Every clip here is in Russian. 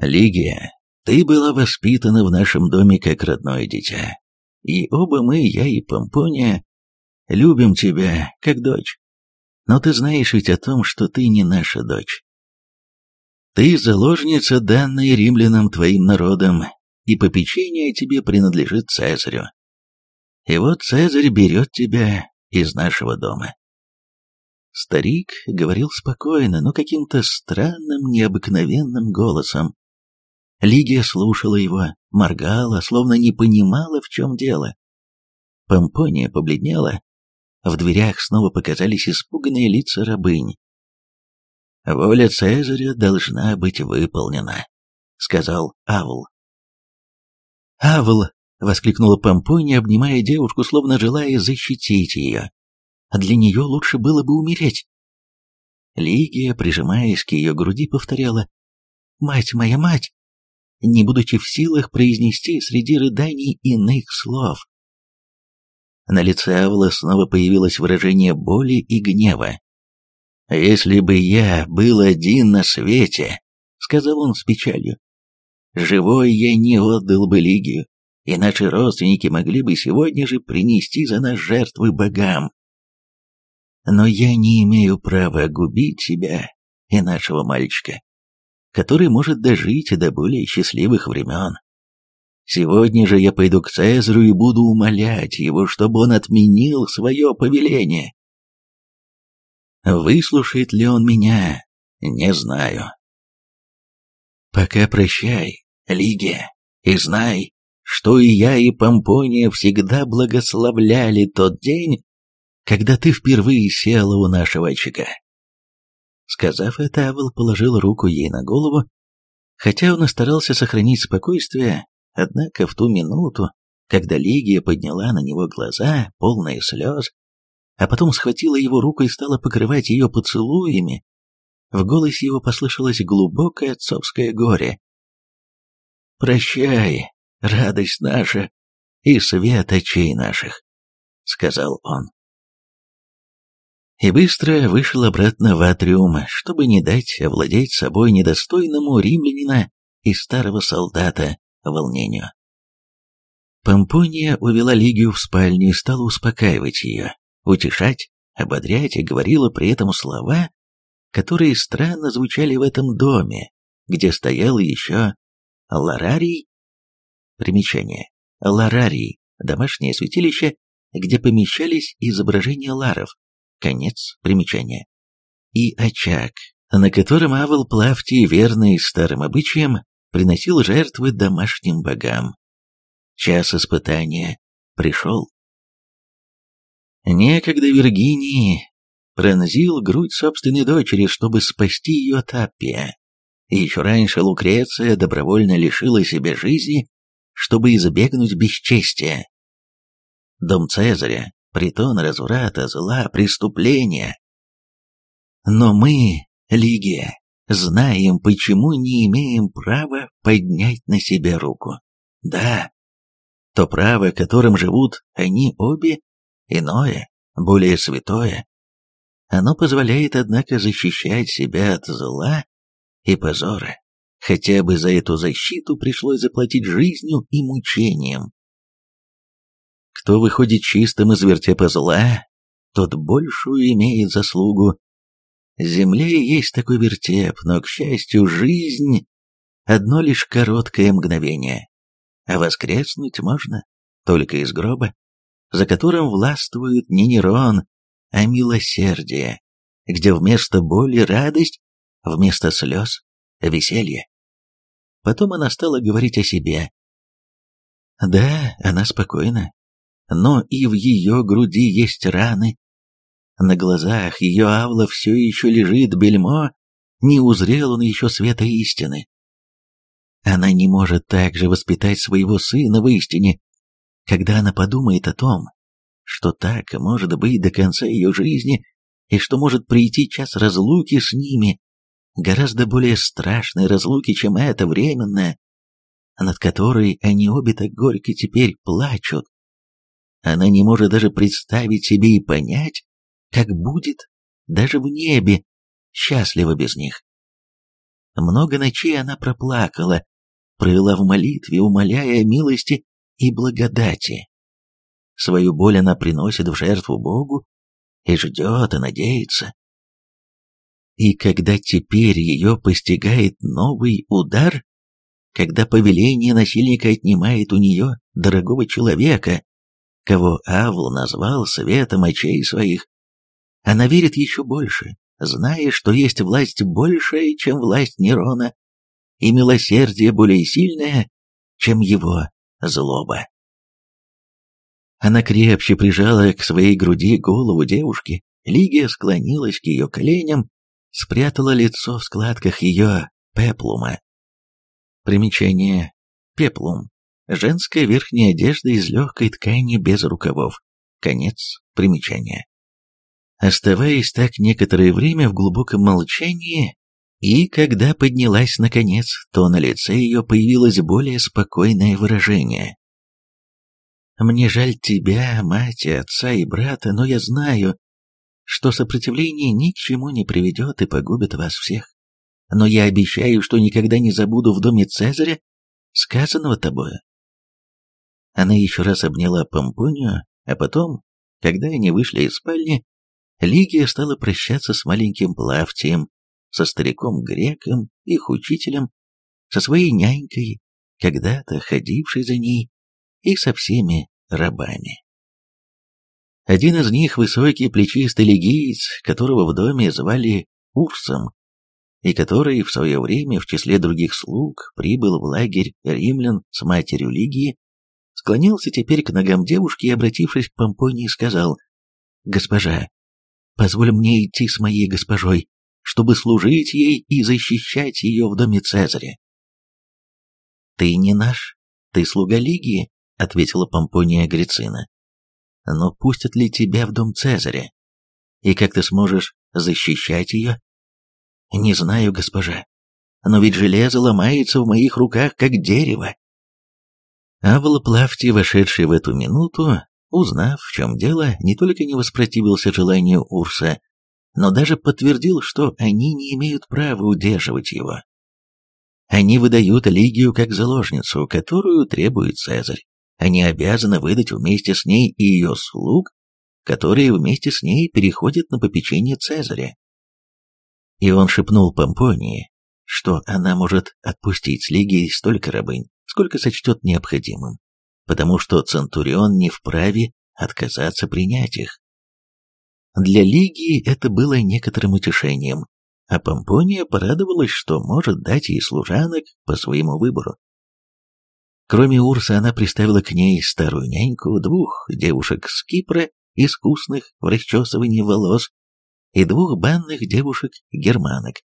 Лигия, ты была воспитана в нашем доме как родное дитя. И оба мы, я и Помпония, любим тебя как дочь. Но ты знаешь ведь о том, что ты не наша дочь. Ты заложница, данная римлянам твоим народом, и попечение тебе принадлежит Цезарю. И вот Цезарь берет тебя из нашего дома. Старик говорил спокойно, но каким-то странным, необыкновенным голосом. Лигия слушала его, моргала, словно не понимала, в чем дело. Помпония побледнела. В дверях снова показались испуганные лица рабынь. «Воля Цезаря должна быть выполнена», — сказал Авл. «Авл!» — воскликнула Помпония, обнимая девушку, словно желая защитить ее. «А для нее лучше было бы умереть». Лигия, прижимаясь к ее груди, повторяла «Мать моя, мать!» Не будучи в силах произнести среди рыданий иных слов. На лице Авла снова появилось выражение боли и гнева. «Если бы я был один на свете», — сказал он с печалью, — «живой я не отдал бы Лигию, и наши родственники могли бы сегодня же принести за нас жертвы богам. Но я не имею права губить себя и нашего мальчика который может дожить до более счастливых времен. Сегодня же я пойду к Цезарю и буду умолять его, чтобы он отменил свое повеление. Выслушает ли он меня, не знаю. Пока прощай, Лигия, и знай, что и я, и Помпония всегда благословляли тот день, когда ты впервые села у нашего очага. Сказав это, Авел положил руку ей на голову. Хотя он и старался сохранить спокойствие, однако в ту минуту, когда Лигия подняла на него глаза, полные слез, а потом схватила его руку и стала покрывать ее поцелуями, в голосе его послышалось глубокое отцовское горе. «Прощай, радость наша и свет очей наших», — сказал он и быстро вышел обратно в атриум, чтобы не дать овладеть собой недостойному римлянина и старого солдата волнению. Помпония увела Лигию в спальню и стала успокаивать ее, утешать, ободрять и говорила при этом слова, которые странно звучали в этом доме, где стоял еще Ларарий. Примечание. Ларарий – домашнее святилище, где помещались изображения ларов, Конец примечания. И очаг, на котором Авел Плавтий, верный старым обычаям, приносил жертвы домашним богам. Час испытания пришел. Некогда Виргинии пронзил грудь собственной дочери, чтобы спасти ее от Аппия. И еще раньше Лукреция добровольно лишила себя жизни, чтобы избегнуть бесчестия. Дом Цезаря притон разврата, зла, преступления. Но мы, Лигия, знаем, почему не имеем права поднять на себя руку. Да, то право, которым живут они обе, иное, более святое. Оно позволяет, однако, защищать себя от зла и позора. Хотя бы за эту защиту пришлось заплатить жизнью и мучением. Кто выходит чистым из вертепа зла, тот большую имеет заслугу. Земле есть такой вертеп, но, к счастью, жизнь — одно лишь короткое мгновение. А воскреснуть можно только из гроба, за которым властвует не Нерон, а милосердие, где вместо боли радость, вместо слез — веселье. Потом она стала говорить о себе. Да, она спокойна, но и в ее груди есть раны. На глазах ее Авла все еще лежит бельмо, не узрел он еще света истины. Она не может также воспитать своего сына в истине, когда она подумает о том, что так может быть до конца ее жизни, и что может прийти час разлуки с ними, гораздо более страшной разлуки, чем эта временная, над которой они обе так горько теперь плачут. Она не может даже представить себе и понять, как будет даже в небе счастливо без них. Много ночей она проплакала, провела в молитве, умоляя о милости и благодати. Свою боль она приносит в жертву Богу и ждет и надеется. И когда теперь ее постигает новый удар, когда повеление насильника отнимает у нее дорогого человека, кого Авл назвал светом очей своих, она верит еще больше, зная, что есть власть большая, чем власть Нерона, и милосердие более сильное, чем его злоба. Она крепче прижала к своей груди голову девушки, Лигия склонилась к ее коленям, спрятала лицо в складках ее пеплума. Примечание. Пеплум. Женская верхняя одежда из легкой ткани без рукавов. Конец примечания. Оставаясь так некоторое время в глубоком молчании, и когда поднялась наконец, то на лице ее появилось более спокойное выражение. «Мне жаль тебя, мать, отца и брата, но я знаю, что сопротивление ни к чему не приведет и погубит вас всех. Но я обещаю, что никогда не забуду в доме Цезаря сказанного тобою». Она еще раз обняла Помпонию, а потом, когда они вышли из спальни, Лигия стала прощаться с маленьким Плавтием, со стариком-греком, их учителем, со своей нянькой, когда-то ходившей за ней, и со всеми рабами. Один из них высокий плечистый легиец, которого в доме звали Урсом, и который в свое время в числе других слуг прибыл в лагерь римлян с матерью Лигии, склонился теперь к ногам девушки и, обратившись к Помпонии, сказал «Госпожа, Позволь мне идти с моей госпожой, чтобы служить ей и защищать ее в доме Цезаря. «Ты не наш, ты слуга Лигии», — ответила Помпония Агрицина. «Но пустят ли тебя в дом Цезаря? И как ты сможешь защищать ее?» «Не знаю, госпожа, но ведь железо ломается в моих руках, как дерево». Авл Плавти, вошедший в эту минуту, Узнав, в чем дело, не только не воспротивился желанию Урса, но даже подтвердил, что они не имеют права удерживать его. Они выдают Лигию как заложницу, которую требует Цезарь. Они обязаны выдать вместе с ней и ее слуг, которые вместе с ней переходят на попечение Цезаря. И он шепнул Помпонии, что она может отпустить с Лигией столько рабынь, сколько сочтет необходимым потому что Центурион не вправе отказаться принять их. Для Лигии это было некоторым утешением, а Помпония порадовалась, что может дать ей служанок по своему выбору. Кроме Урса, она приставила к ней старую няньку, двух девушек с Кипра, искусных в расчесывании волос, и двух банных девушек-германок.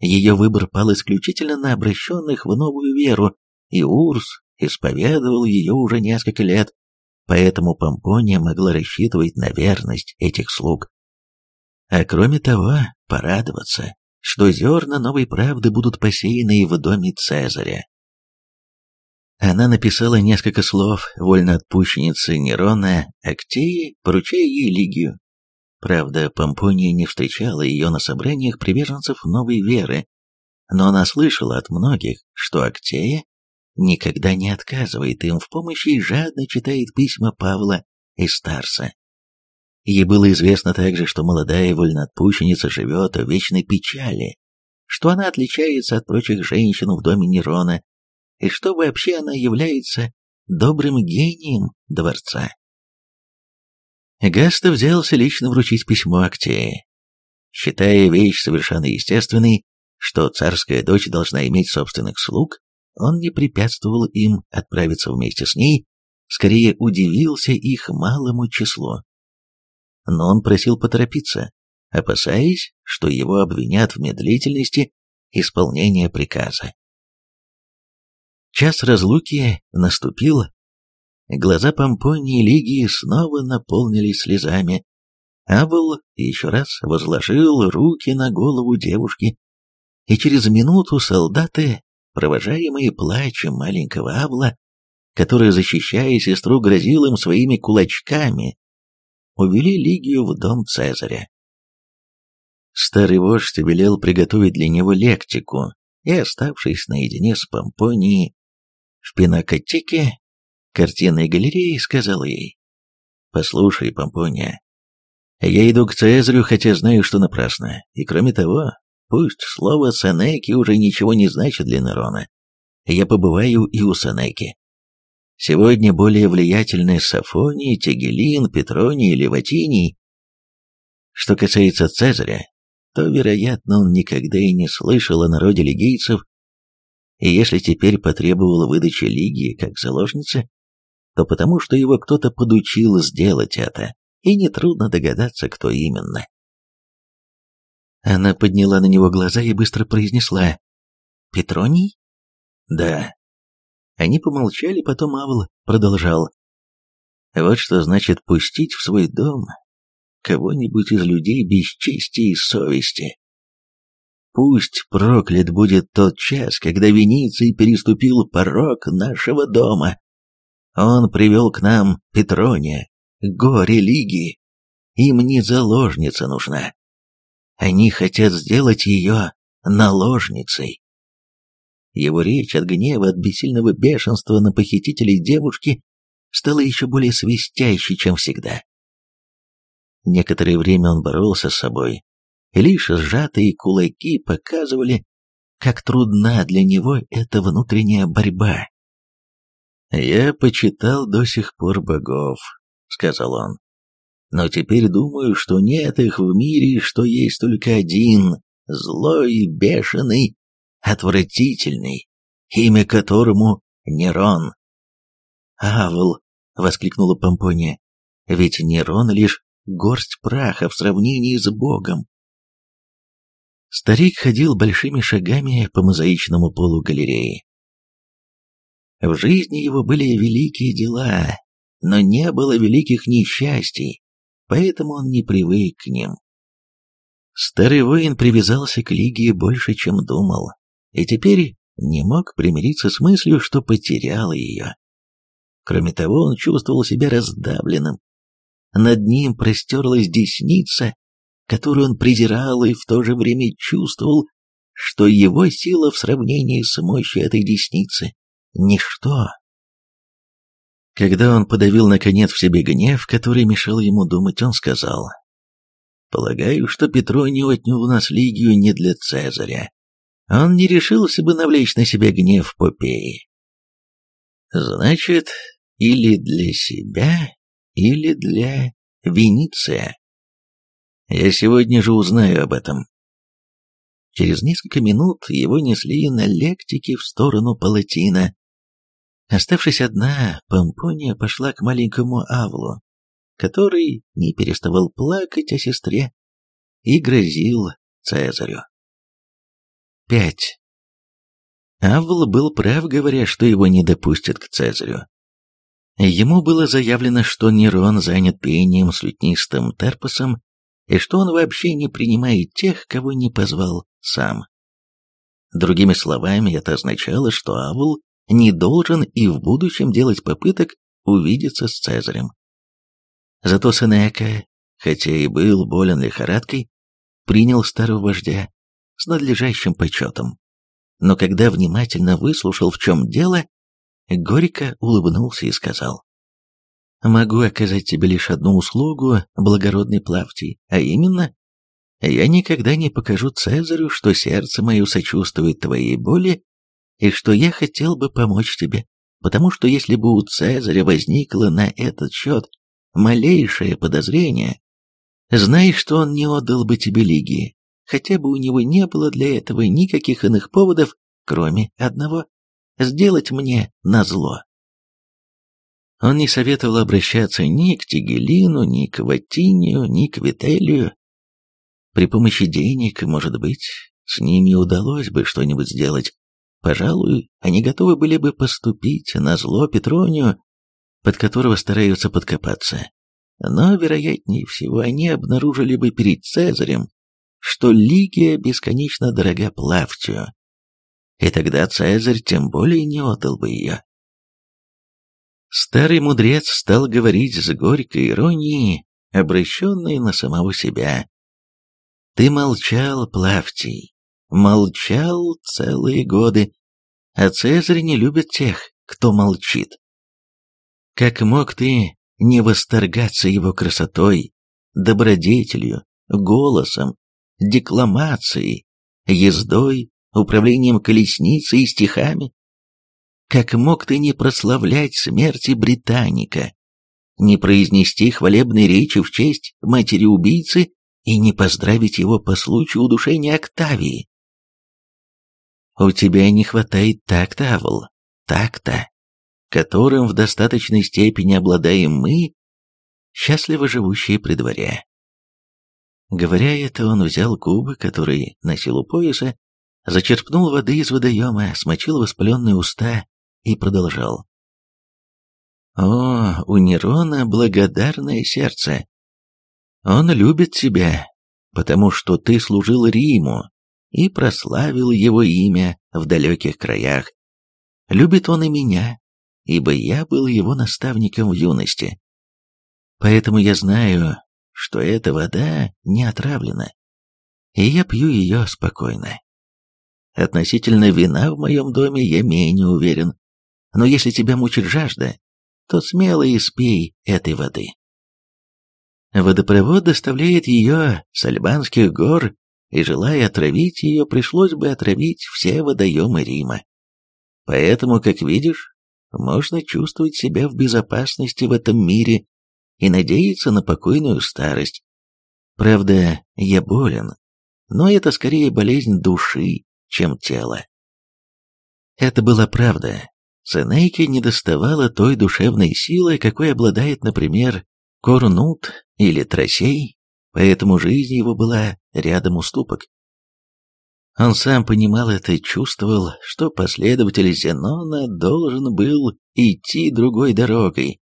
Ее выбор пал исключительно на обращенных в новую веру, и Урс исповедовал ее уже несколько лет, поэтому Помпония могла рассчитывать на верность этих слуг. А кроме того, порадоваться, что зерна новой правды будут посеяны и в доме Цезаря. Она написала несколько слов вольноотпущеннице Нерона Актеи, поручая ей Лигию. Правда, Помпония не встречала ее на собраниях приверженцев новой веры, но она слышала от многих, что Актея никогда не отказывает им в помощи и жадно читает письма Павла и Старса. Ей было известно также, что молодая вольноотпущенница живет в вечной печали, что она отличается от прочих женщин в доме Нерона, и что вообще она является добрым гением дворца. Гаста взялся лично вручить письмо Актее. Считая вещь совершенно естественной, что царская дочь должна иметь собственных слуг, он не препятствовал им отправиться вместе с ней, скорее удивился их малому числу. Но он просил поторопиться, опасаясь, что его обвинят в медлительности исполнения приказа. Час разлуки наступил. Глаза Помпонии Лигии снова наполнились слезами. Абл еще раз возложил руки на голову девушки, и через минуту солдаты провожаемые плачем маленького Авла, который, защищая сестру, грозил им своими кулачками, увели Лигию в дом Цезаря. Старый вождь велел приготовить для него лектику, и, оставшись наедине с Помпонией в пинакотеке картинной галереи, сказал ей, «Послушай, Помпония, я иду к Цезарю, хотя знаю, что напрасно, и кроме того, пусть слово Сенеки уже ничего не значит для Нерона, я побываю и у Сенеки. Сегодня более влиятельны Сафоний, Тегелин, Петроний, Леватиний. Что касается Цезаря, то, вероятно, он никогда и не слышал о народе лигийцев, и если теперь потребовал выдачи Лигии как заложницы, то потому что его кто-то подучил сделать это, и нетрудно догадаться, кто именно. Она подняла на него глаза и быстро произнесла «Петроний?» «Да». Они помолчали, потом Авл продолжал. «Вот что значит пустить в свой дом кого-нибудь из людей без чести и совести. Пусть проклят будет тот час, когда Вениций переступил порог нашего дома. Он привел к нам Петрония, горе Лиги. Им не заложница нужна. Они хотят сделать ее наложницей. Его речь от гнева, от бессильного бешенства на похитителей девушки стала еще более свистящей, чем всегда. Некоторое время он боролся с собой, лишь сжатые кулаки показывали, как трудна для него эта внутренняя борьба. «Я почитал до сих пор богов», — сказал он. «Но теперь думаю, что нет их в мире, что есть только один, злой, бешеный, отвратительный, имя которому Нерон». «Авл!» — воскликнула Помпония. «Ведь Нерон лишь горсть праха в сравнении с Богом. Старик ходил большими шагами по мозаичному полу галереи. В жизни его были великие дела, но не было великих несчастий, поэтому он не привык к ним. Старый воин привязался к Лигии больше, чем думал, и теперь не мог примириться с мыслью, что потерял ее. Кроме того, он чувствовал себя раздавленным, над ним простерлась десница, которую он презирал и в то же время чувствовал, что его сила в сравнении с мощью этой десницы — ничто. Когда он подавил наконец в себе гнев, который мешал ему думать, он сказал, «Полагаю, что Петроний отнял у нас Лигию не для Цезаря. Он не решился бы навлечь на себя гнев Попеи. Значит, или для себя, или для Венеция. Я сегодня же узнаю об этом. Через несколько минут его несли на лектике в сторону Палатина. Оставшись одна, Помпония пошла к маленькому Авлу, который не переставал плакать о сестре и грозил Цезарю. 5. Авл был прав, говоря, что его не допустят к Цезарю. Ему было заявлено, что Нерон занят пением с лютнистым Терпосом, и что он вообще не принимает тех, кого не позвал сам. Другими словами, это означало, что Авул не должен и в будущем делать попыток увидеться с Цезарем. Зато Сенека, хотя и был болен лихорадкой, принял старого вождя с надлежащим почетом. Но когда внимательно выслушал, в чем дело, горько улыбнулся и сказал. «Могу оказать тебе лишь одну услугу, благородный Плавтий, а именно, я никогда не покажу Цезарю, что сердце мое сочувствует твоей боли и что я хотел бы помочь тебе, потому что если бы у Цезаря возникло на этот счет малейшее подозрение, знай, что он не отдал бы тебе Лигии, хотя бы у него не было для этого никаких иных поводов, кроме одного сделать мне назло. Он не советовал обращаться ни к Тигелину, ни к Ватинию, ни к Вителию. При помощи денег, может быть, с ними удалось бы что-нибудь сделать. Пожалуй, они готовы были бы поступить на зло Петронию, под которого стараются подкопаться. Но, вероятнее всего, они обнаружили бы перед Цезарем, что Лигия бесконечно дорога Плавтию, и тогда Цезарь тем более не отдал бы ее. Старый мудрец стал говорить с горькой иронией, обращенной на самого себя. Ты молчал, Плавтий, молчал целые годы, а Цезарь не любит тех, кто молчит. Как мог ты не восторгаться его красотой, добродетелью, голосом, декламацией, ездой, управлением колесницей и стихами? Как мог ты не прославлять смерти Британика, не произнести хвалебной речи в честь матери-убийцы и не поздравить его по случаю удушения Октавии? У тебя не хватает такта, Авл, такта, которым в достаточной степени обладаем мы, счастливо живущие при дворе. Говоря это, он взял кубы, который носил у пояса, зачерпнул воды из водоема, смочил воспаленные уста и продолжал. «О, у Нерона благодарное сердце. Он любит тебя, потому что ты служил Риму и прославил его имя в далеких краях. Любит он и меня, ибо я был его наставником в юности. Поэтому я знаю, что эта вода не отравлена, и я пью ее спокойно. Относительно вина в моем доме я менее уверен, но если тебя мучит жажда, то смело испей этой воды. Водопровод доставляет ее с Альбанских гор, и, желая отравить ее, пришлось бы отравить все водоемы Рима. Поэтому, как видишь, можно чувствовать себя в безопасности в этом мире и надеяться на покойную старость. Правда, я болен, но это скорее болезнь души, чем тела. Это была правда, Сенеке недоставало той душевной силы, какой обладает, например, Корнут или Тросей, поэтому жизнь его была рядом уступок. Он сам понимал это и чувствовал, что последователь Зенона должен был идти другой дорогой,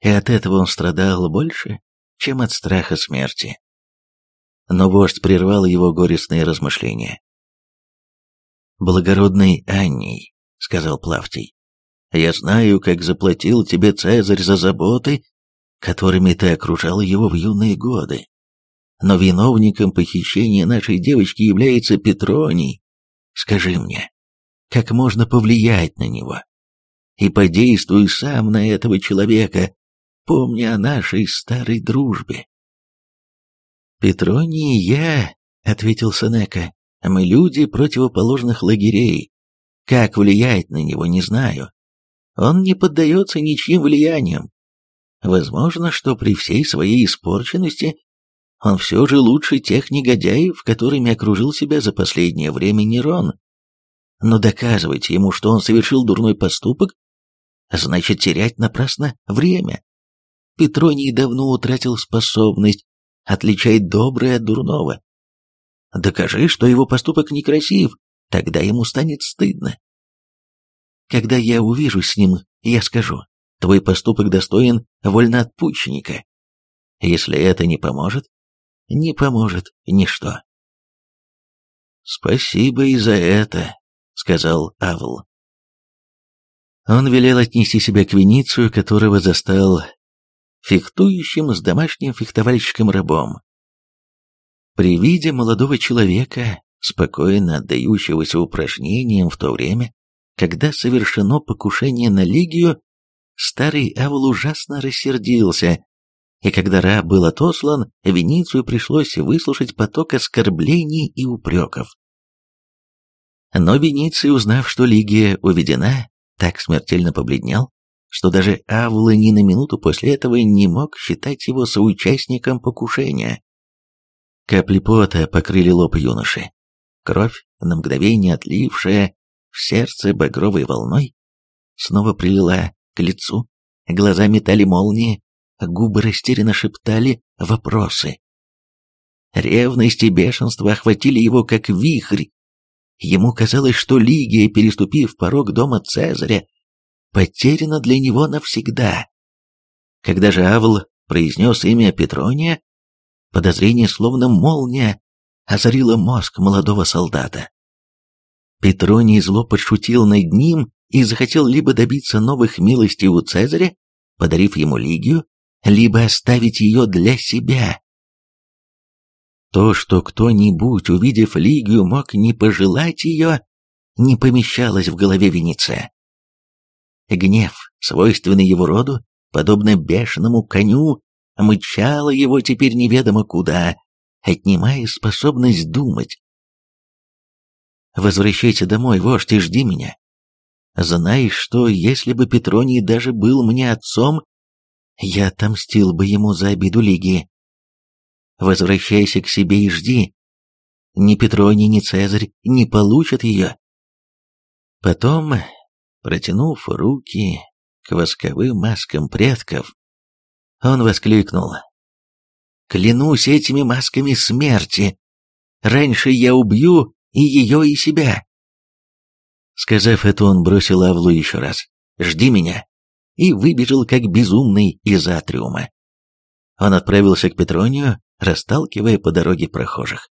и от этого он страдал больше, чем от страха смерти. Но вождь прервал его горестные размышления. «Благородный Анний», — сказал Плавтий, я знаю, как заплатил тебе Цезарь за заботы, которыми ты окружал его в юные годы. Но виновником похищения нашей девочки является Петроний. Скажи мне, как можно повлиять на него? И подействуй сам на этого человека, помня о нашей старой дружбе. «Петроний я», — ответил Сенека, — «мы люди противоположных лагерей. Как влиять на него, не знаю. Он не поддается ничьим влияниям. Возможно, что при всей своей испорченности он все же лучше тех негодяев, которыми окружил себя за последнее время Нерон. Но доказывать ему, что он совершил дурной поступок, значит терять напрасно время. Петроний давно утратил способность отличать доброе от дурного. Докажи, что его поступок некрасив, тогда ему станет стыдно. Когда я увижусь с ним, я скажу, твой поступок достоин вольноотпущенника. Если это не поможет, не поможет ничто. «Спасибо и за это», — сказал Авл. Он велел отнести себя к Веницию, которого застал фехтующим с домашним фехтовальщиком рабом. При виде молодого человека, спокойно отдающегося упражнениям в то время, когда совершено покушение на Лигию, старый Авл ужасно рассердился, и когда раб был отослан, Веницию пришлось выслушать поток оскорблений и упреков. Но Вениций, узнав, что Лигия уведена, так смертельно побледнел, что даже Авла ни на минуту после этого не мог считать его соучастником покушения. Капли пота покрыли лоб юноши. Кровь, на мгновение отлившая в сердце багровой волной, снова прилила к лицу, глаза метали молнии, губы растерянно шептали вопросы. Ревность и бешенство охватили его как вихрь. Ему казалось, что Лигия, переступив порог дома Цезаря, потеряна для него навсегда. Когда же Авл произнес имя Петрония, подозрение словно молния озарило мозг молодого солдата. Петроний зло подшутил над ним и захотел либо добиться новых милостей у Цезаря, подарив ему Лигию, либо оставить ее для себя. То, что кто-нибудь, увидев Лигию, мог не пожелать ее, не помещалось в голове Вениция. Гнев, свойственный его роду, подобно бешеному коню, мчало его теперь неведомо куда, отнимая способность думать. «Возвращайся домой, вождь, и жди меня. Знаешь, что если бы Петроний даже был мне отцом, я отомстил бы ему за обиду Лигии. Возвращайся к себе и жди. Ни Петроний, ни Цезарь не получат ее. Потом, протянув руки к восковым маскам предков, он воскликнул. «Клянусь этими масками смерти! Раньше я убью и ее, и себя!» Сказав это, он бросил Авлу еще раз. «Жди меня!» И выбежал как безумный из атриума. Он отправился к Петронию, расталкивая по дороге прохожих.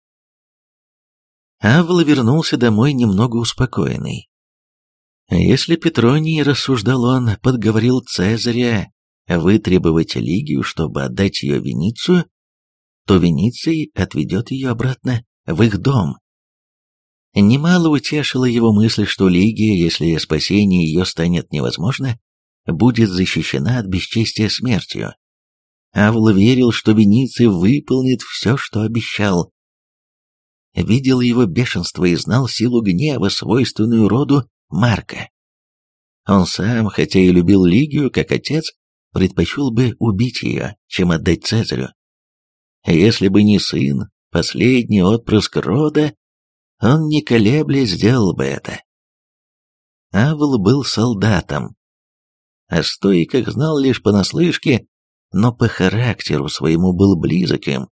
Авла вернулся домой немного успокоенный. Если Петроний, рассуждал он, подговорил Цезаря вытребовать Лигию, чтобы отдать ее Веницию, то Вениций отведет ее обратно в их дом. Немало утешила его мысль, что Лигия, если спасение ее станет невозможно, будет защищена от бесчестия смертью. Авл верил, что Вениций выполнит все, что обещал. Видел его бешенство и знал силу гнева, свойственную роду Марка. Он сам, хотя и любил Лигию как отец, предпочел бы убить ее, чем отдать Цезарю. Если бы не сын, последний отпрыск рода, он не колебля сделал бы это. Авл был солдатом. О стойках знал лишь понаслышке, но по характеру своему был близок им.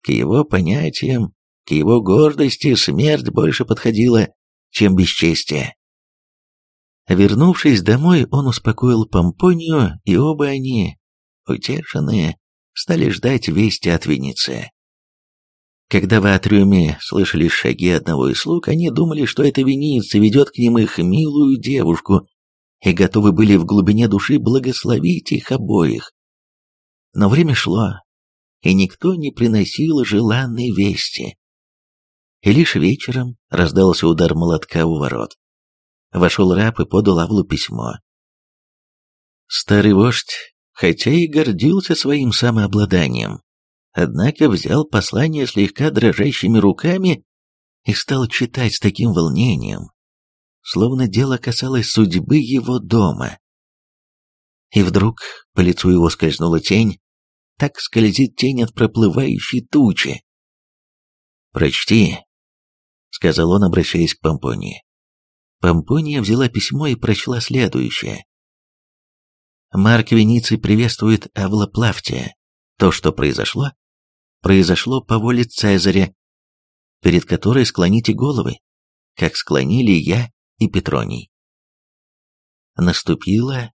К его понятиям, к его гордости смерть больше подходила, чем бесчестие. Вернувшись домой, он успокоил Помпонию, и оба они, утешенные, стали ждать вести от Венеции. Когда в атриуме слышали шаги одного из слуг, они думали, что это Вениция ведет к ним их милую девушку, и готовы были в глубине души благословить их обоих. Но время шло, и никто не приносил желанной вести. И лишь вечером раздался удар молотка у ворот. Вошел раб и подал Авлу письмо. Старый вождь, хотя и гордился своим самообладанием, однако взял послание слегка дрожащими руками и стал читать с таким волнением, словно дело касалось судьбы его дома. И вдруг по лицу его скользнула тень, так скользит тень от проплывающей тучи. «Прочти», — сказал он, обращаясь к Помпонии. Помпония взяла письмо и прочла следующее. Марк Вениций приветствует Авла Плавтия. То, что произошло, произошло по воле Цезаря, перед которой склоните головы, как склонили я и Петроний. Наступило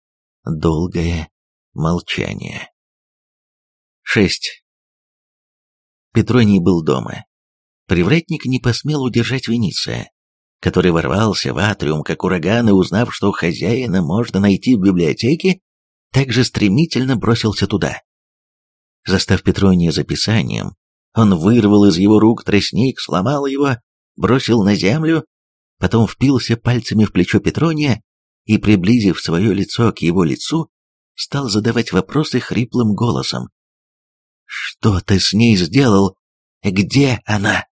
долгое молчание. 6. Петроний был дома. Привратник не посмел удержать Вениция который ворвался в атриум как ураган и, узнав, что хозяина можно найти в библиотеке, также стремительно бросился туда. Застав Петрония записанием, он вырвал из его рук тростник, сломал его, бросил на землю, потом впился пальцами в плечо Петрония и, приблизив свое лицо к его лицу, стал задавать вопросы хриплым голосом. «Что ты с ней сделал? Где она?»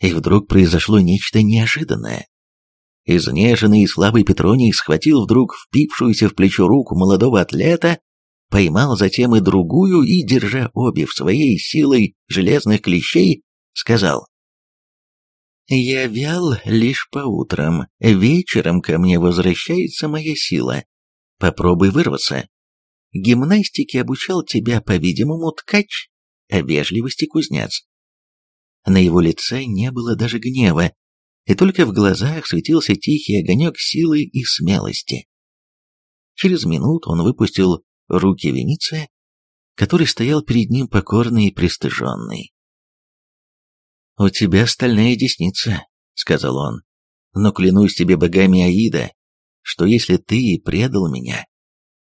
И вдруг произошло нечто неожиданное. Изнеженный и слабый Петроний схватил вдруг впившуюся в плечо руку молодого атлета, поймал затем и другую и, держа обе в своей силой железных клещей, сказал «Я вял лишь по утрам, вечером ко мне возвращается моя сила. Попробуй вырваться. Гимнастике обучал тебя, по-видимому, ткач, а вежливости кузнец. На его лице не было даже гнева, и только в глазах светился тихий огонек силы и смелости. Через минуту он выпустил руки Вениция, который стоял перед ним покорный и пристыженный. «У тебя стальная десница», — сказал он, — «но клянусь тебе богами Аида, что если ты предал меня,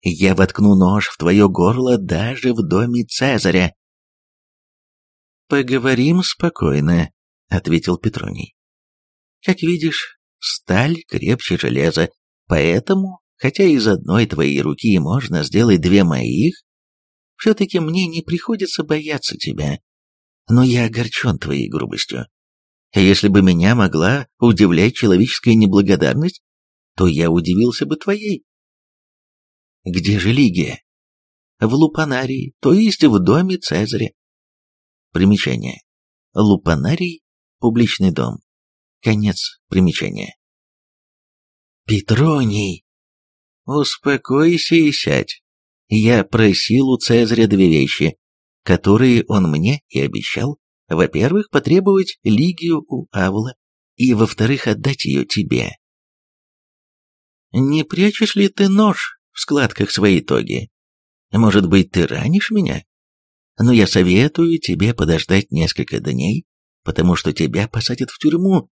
я воткну нож в твое горло даже в доме Цезаря». «Поговорим спокойно», — ответил Петроний. «Как видишь, сталь крепче железа, поэтому, хотя из одной твоей руки можно сделать две моих, все-таки мне не приходится бояться тебя, но я огорчен твоей грубостью. Если бы меня могла удивлять человеческая неблагодарность, то я удивился бы твоей. Где же Лигия? В Лупанарии, то есть в доме Цезаря. Примечание. Лупанарий – публичный дом. Конец примечания. Петроний! Успокойся и сядь. Я просил у Цезаря две вещи, которые он мне и обещал. Во-первых, потребовать Лигию у Авла, и, во-вторых, отдать ее тебе. Не прячешь ли ты нож в складках своей тоги? Может быть, ты ранишь меня? Но я советую тебе подождать несколько дней, потому что тебя посадят в тюрьму,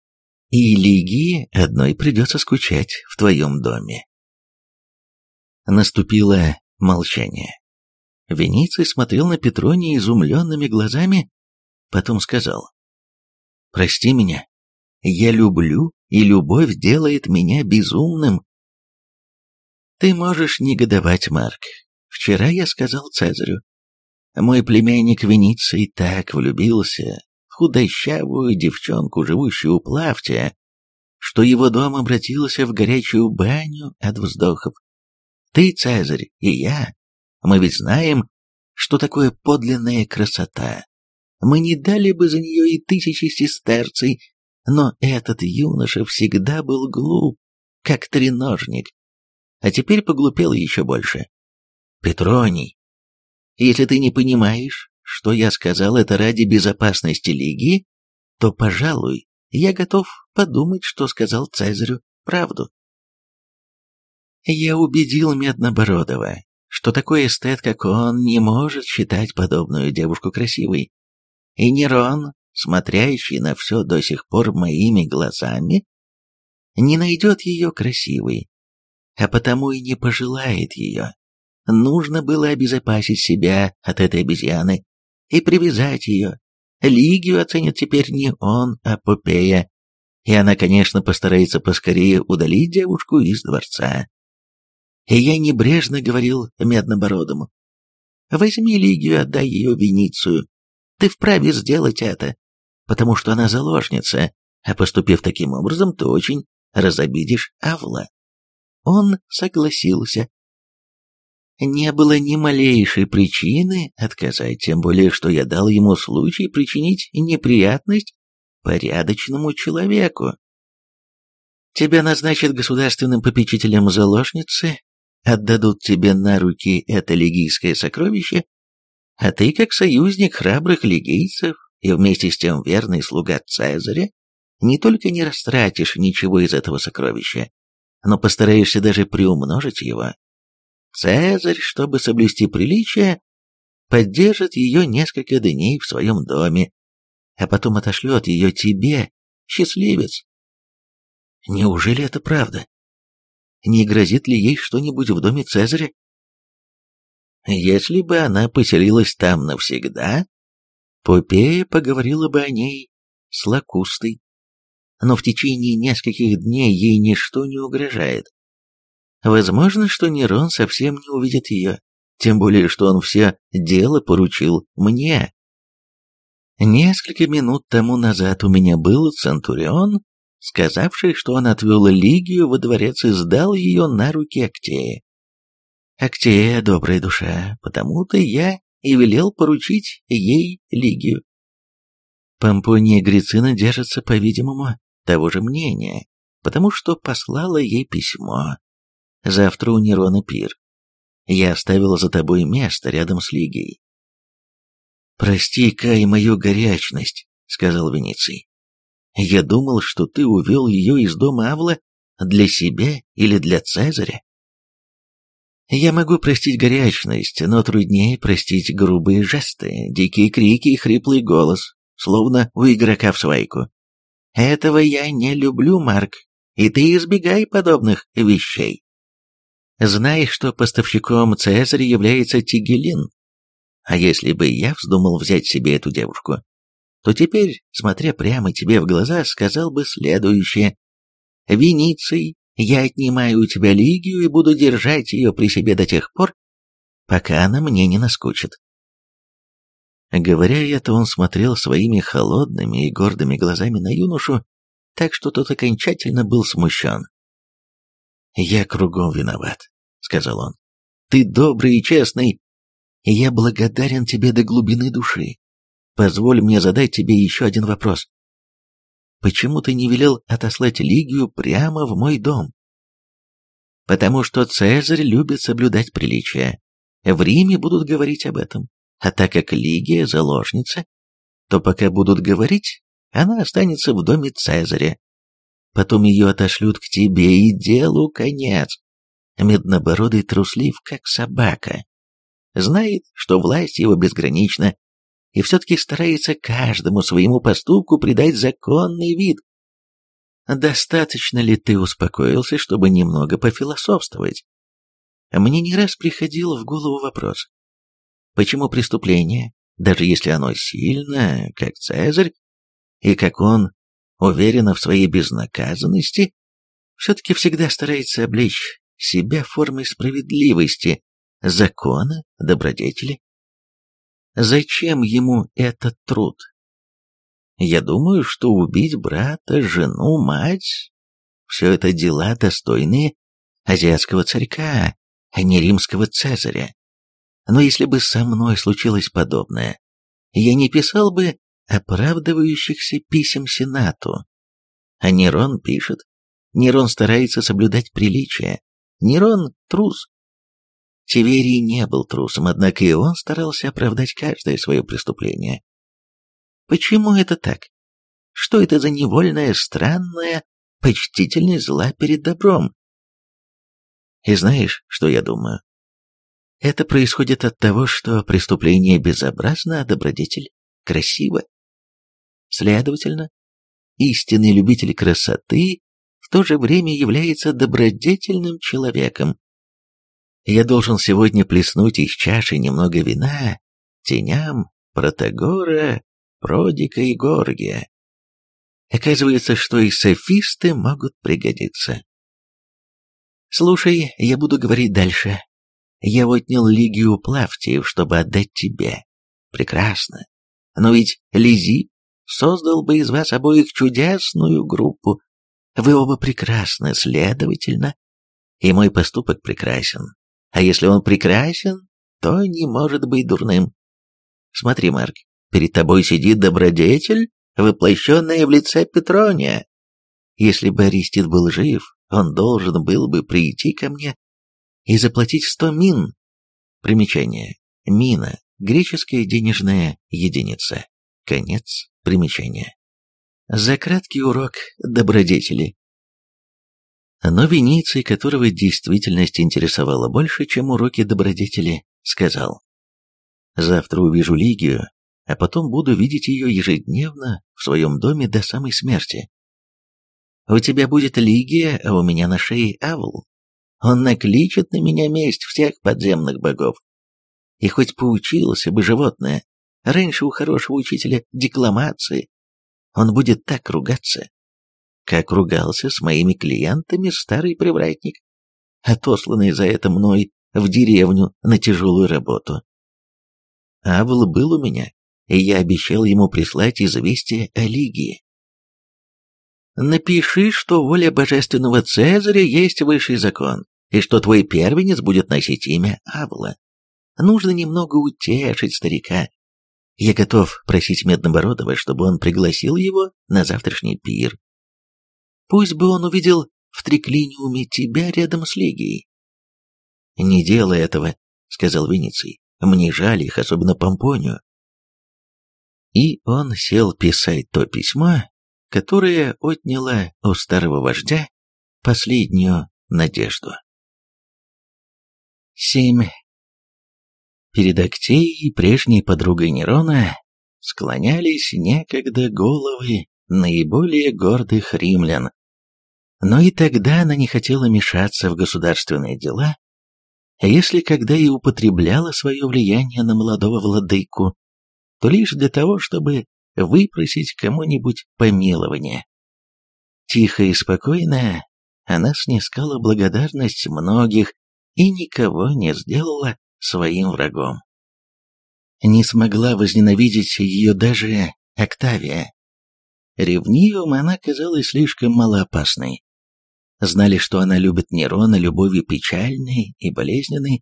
и Лигии одной придется скучать в твоем доме. Наступило молчание. Вениций смотрел на Петрония изумленными глазами, потом сказал, «Прости меня, я люблю, и любовь делает меня безумным». «Ты можешь негодовать, Марк. Вчера я сказал Цезарю, мой племянник Вениций так влюбился в худощавую девчонку, живущую у Плавтия, что его дом обратился в горячую баню от вздохов. Ты, Цезарь, и я, мы ведь знаем, что такое подлинная красота. Мы не дали бы за нее и тысячи сестерций, но этот юноша всегда был глуп, как треножник, а теперь поглупел еще больше. Петроний, если ты не понимаешь, что я сказал это ради безопасности Лиги, то, пожалуй, я готов подумать, что сказал Цезарю правду. Я убедил Меднобородова, что такой эстет, как он, не может считать подобную девушку красивой. И Нерон, смотрящий на все до сих пор моими глазами, не найдет ее красивой, а потому и не пожелает ее. Нужно было обезопасить себя от этой обезьяны и привязать ее. Лигию оценит теперь не он, а Попея, и она, конечно, постарается поскорее удалить девушку из дворца. И я небрежно говорил Меднобородому, «Возьми Лигию, отдай ее Веницию. Ты вправе сделать это, потому что она заложница, а поступив таким образом, ты очень разобидишь Авла». Он согласился, не было ни малейшей причины отказать, тем более, что я дал ему случай причинить неприятность порядочному человеку. Тебя назначат государственным попечителем заложницы, отдадут тебе на руки это лигийское сокровище, а ты, как союзник храбрых лигийцев и вместе с тем верный слуга Цезаря, не только не растратишь ничего из этого сокровища, но постараешься даже приумножить его. Цезарь, чтобы соблюсти приличие, поддержит ее несколько дней в своем доме, а потом отошлет ее тебе, счастливец. Неужели это правда? Не грозит ли ей что-нибудь в доме Цезаря? Если бы она поселилась там навсегда, Попея поговорила бы о ней с Лакустой, но в течение нескольких дней ей ничто не угрожает. Возможно, что Нерон совсем не увидит ее, тем более, что он все дело поручил мне. Несколько минут тому назад у меня был Центурион, сказавший, что он отвел Лигию во дворец и сдал ее на руки Актея. Актея — добрая душа, потому-то я и велел поручить ей Лигию. Помпония Грицина держится, по-видимому, того же мнения, потому что послала ей письмо, Завтра у Нерона пир. Я оставил за тобой место рядом с Лигией. «Прости, Кай, мою горячность», — сказал Вениций. «Я думал, что ты увел ее из дома Авла для себя или для Цезаря». Я могу простить горячность, но труднее простить грубые жесты, дикие крики и хриплый голос, словно у игрока в свайку. Этого я не люблю, Марк, и ты избегай подобных вещей. Знай, что поставщиком Цезаря является Тигелин. А если бы я вздумал взять себе эту девушку, то теперь, смотря прямо тебе в глаза, сказал бы следующее. «Вениций, я отнимаю у тебя Лигию и буду держать ее при себе до тех пор, пока она мне не наскучит». Говоря это, он смотрел своими холодными и гордыми глазами на юношу, так что тот окончательно был смущен. «Я кругом виноват», — сказал он. «Ты добрый и честный, и я благодарен тебе до глубины души. Позволь мне задать тебе еще один вопрос. Почему ты не велел отослать Лигию прямо в мой дом? Потому что Цезарь любит соблюдать приличия. В Риме будут говорить об этом. А так как Лигия заложница, то пока будут говорить, она останется в доме Цезаря. Потом ее отошлют к тебе, и делу конец. Меднобородый труслив, как собака. Знает, что власть его безгранична, и все-таки старается каждому своему поступку придать законный вид. Достаточно ли ты успокоился, чтобы немного пофилософствовать? Мне не раз приходил в голову вопрос. Почему преступление, даже если оно сильно, как Цезарь, и как он уверенно в своей безнаказанности, все-таки всегда старается облечь себя формой справедливости, закона, добродетели? Зачем ему этот труд? Я думаю, что убить брата, жену, мать — все это дела, достойные азиатского царька, а не римского цезаря. Но если бы со мной случилось подобное, я не писал бы оправдывающихся писем Сенату. А Нерон пишет. Нерон старается соблюдать приличия. Нерон — трус. Тиверий не был трусом, однако и он старался оправдать каждое свое преступление. Почему это так? Что это за невольная, странная, почтительность зла перед добром? И знаешь, что я думаю? Это происходит от того, что преступление безобразно, а добродетель красиво. Следовательно, истинный любитель красоты в то же время является добродетельным человеком, я должен сегодня плеснуть из чаши немного вина теням Протагора, Продика и Горгия. Оказывается, что и софисты могут пригодиться. Слушай, я буду говорить дальше. Я отнял Лигию Плавтиев, чтобы отдать тебе. Прекрасно. Но ведь Лизи создал бы из вас обоих чудесную группу. Вы оба прекрасны, следовательно, и мой поступок прекрасен. А если он прекрасен, то не может быть дурным. Смотри, Марк, перед тобой сидит добродетель, воплощенная в лице Петрония. Если бы Аристид был жив, он должен был бы прийти ко мне и заплатить сто мин. Примечание. Мина. Греческая денежная единица. Конец примечания. За краткий урок добродетели. Но Вениций, которого действительность интересовала больше, чем уроки добродетели, сказал, «Завтра увижу Лигию, а потом буду видеть ее ежедневно в своем доме до самой смерти. У тебя будет Лигия, а у меня на шее Авл. Он накличет на меня месть всех подземных богов. И хоть поучился бы животное, раньше у хорошего учителя декламации, он будет так ругаться, как ругался с моими клиентами старый привратник, отосланный за это мной в деревню на тяжелую работу. Авл был у меня, и я обещал ему прислать известие о Лигии. Напиши, что воля божественного Цезаря есть высший закон, и что твой первенец будет носить имя Авла. Нужно немного утешить старика. Я готов просить Меднобородова, чтобы он пригласил его на завтрашний пир. Пусть бы он увидел в триклиниуме тебя рядом с Легией. «Не делай этого», — сказал Вениций. «Мне жаль их, особенно Помпонию». И он сел писать то письмо, которое отняло у старого вождя последнюю надежду. 7. Перед Актеей, прежней подругой Нерона, склонялись некогда головы наиболее гордых римлян. Но и тогда она не хотела мешаться в государственные дела, если когда и употребляла свое влияние на молодого владыку, то лишь для того, чтобы выпросить кому-нибудь помилование. Тихо и спокойно она снискала благодарность многих и никого не сделала своим врагом. Не смогла возненавидеть ее даже Октавия. Ревнивым она казалась слишком малоопасной. Знали, что она любит Нерона любовью печальной и болезненной,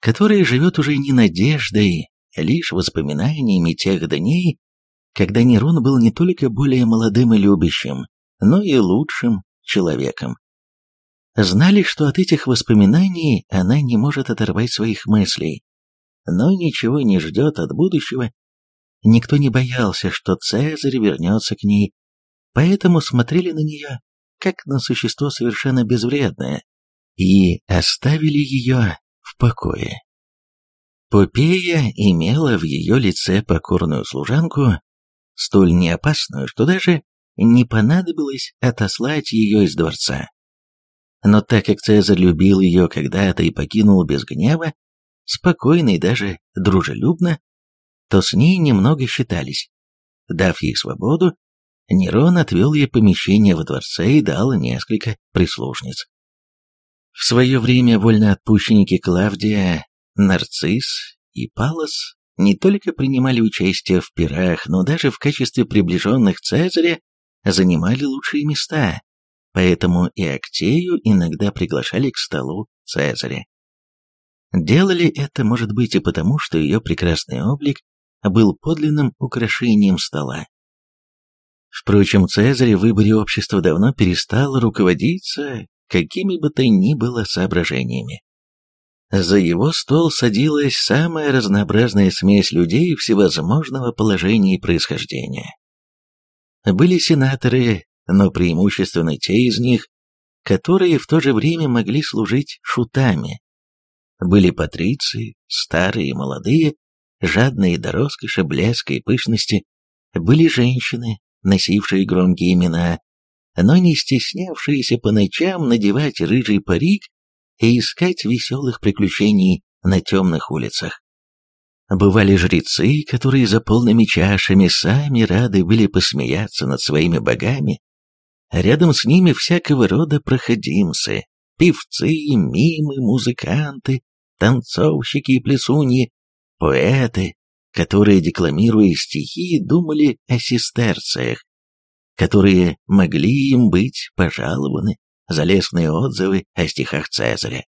которая живет уже не надеждой, а лишь воспоминаниями тех дней, когда Нерон был не только более молодым и любящим, но и лучшим человеком. Знали, что от этих воспоминаний она не может оторвать своих мыслей, но ничего не ждет от будущего. Никто не боялся, что Цезарь вернется к ней, поэтому смотрели на нее, как на существо совершенно безвредное, и оставили ее в покое. Попея имела в ее лице покорную служанку, столь неопасную, что даже не понадобилось отослать ее из дворца. Но так как Цезарь любил ее когда-то и покинул без гнева, спокойно и даже дружелюбно, то с ней немного считались. Дав ей свободу, Нерон отвел ей помещение во дворце и дал несколько прислужниц. В свое время вольноотпущенники Клавдия, Нарцисс и Палос не только принимали участие в пирах, но даже в качестве приближенных Цезаря занимали лучшие места, поэтому и Актею иногда приглашали к столу Цезаря. Делали это, может быть, и потому, что ее прекрасный облик был подлинным украшением стола. Впрочем, Цезарь в выборе общества давно перестал руководиться какими бы то ни было соображениями. За его стол садилась самая разнообразная смесь людей всевозможного положения и происхождения. Были сенаторы, но преимущественно те из них, которые в то же время могли служить шутами. Были патриции, старые и молодые, жадные до роскоши, блеска и пышности. Были женщины, носившие громкие имена, но не стеснявшиеся по ночам надевать рыжий парик и искать веселых приключений на темных улицах. Бывали жрецы, которые за полными чашами сами рады были посмеяться над своими богами, рядом с ними всякого рода проходимцы, певцы, мимы, музыканты, танцовщики и плесуньи, поэты, которые, декламируя стихи, думали о сестерциях, которые могли им быть пожалованы за лестные отзывы о стихах Цезаря.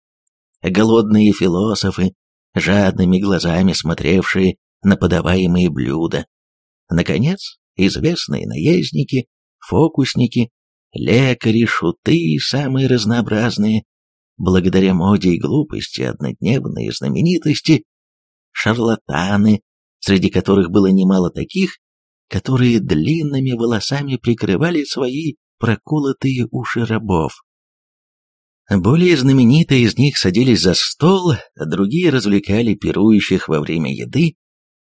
Голодные философы, жадными глазами смотревшие на подаваемые блюда. Наконец, известные наездники, фокусники, лекари, шуты самые разнообразные, благодаря моде и глупости однодневные знаменитости, шарлатаны, среди которых было немало таких, которые длинными волосами прикрывали свои проколотые уши рабов. Более знаменитые из них садились за стол, а другие развлекали пирующих во время еды,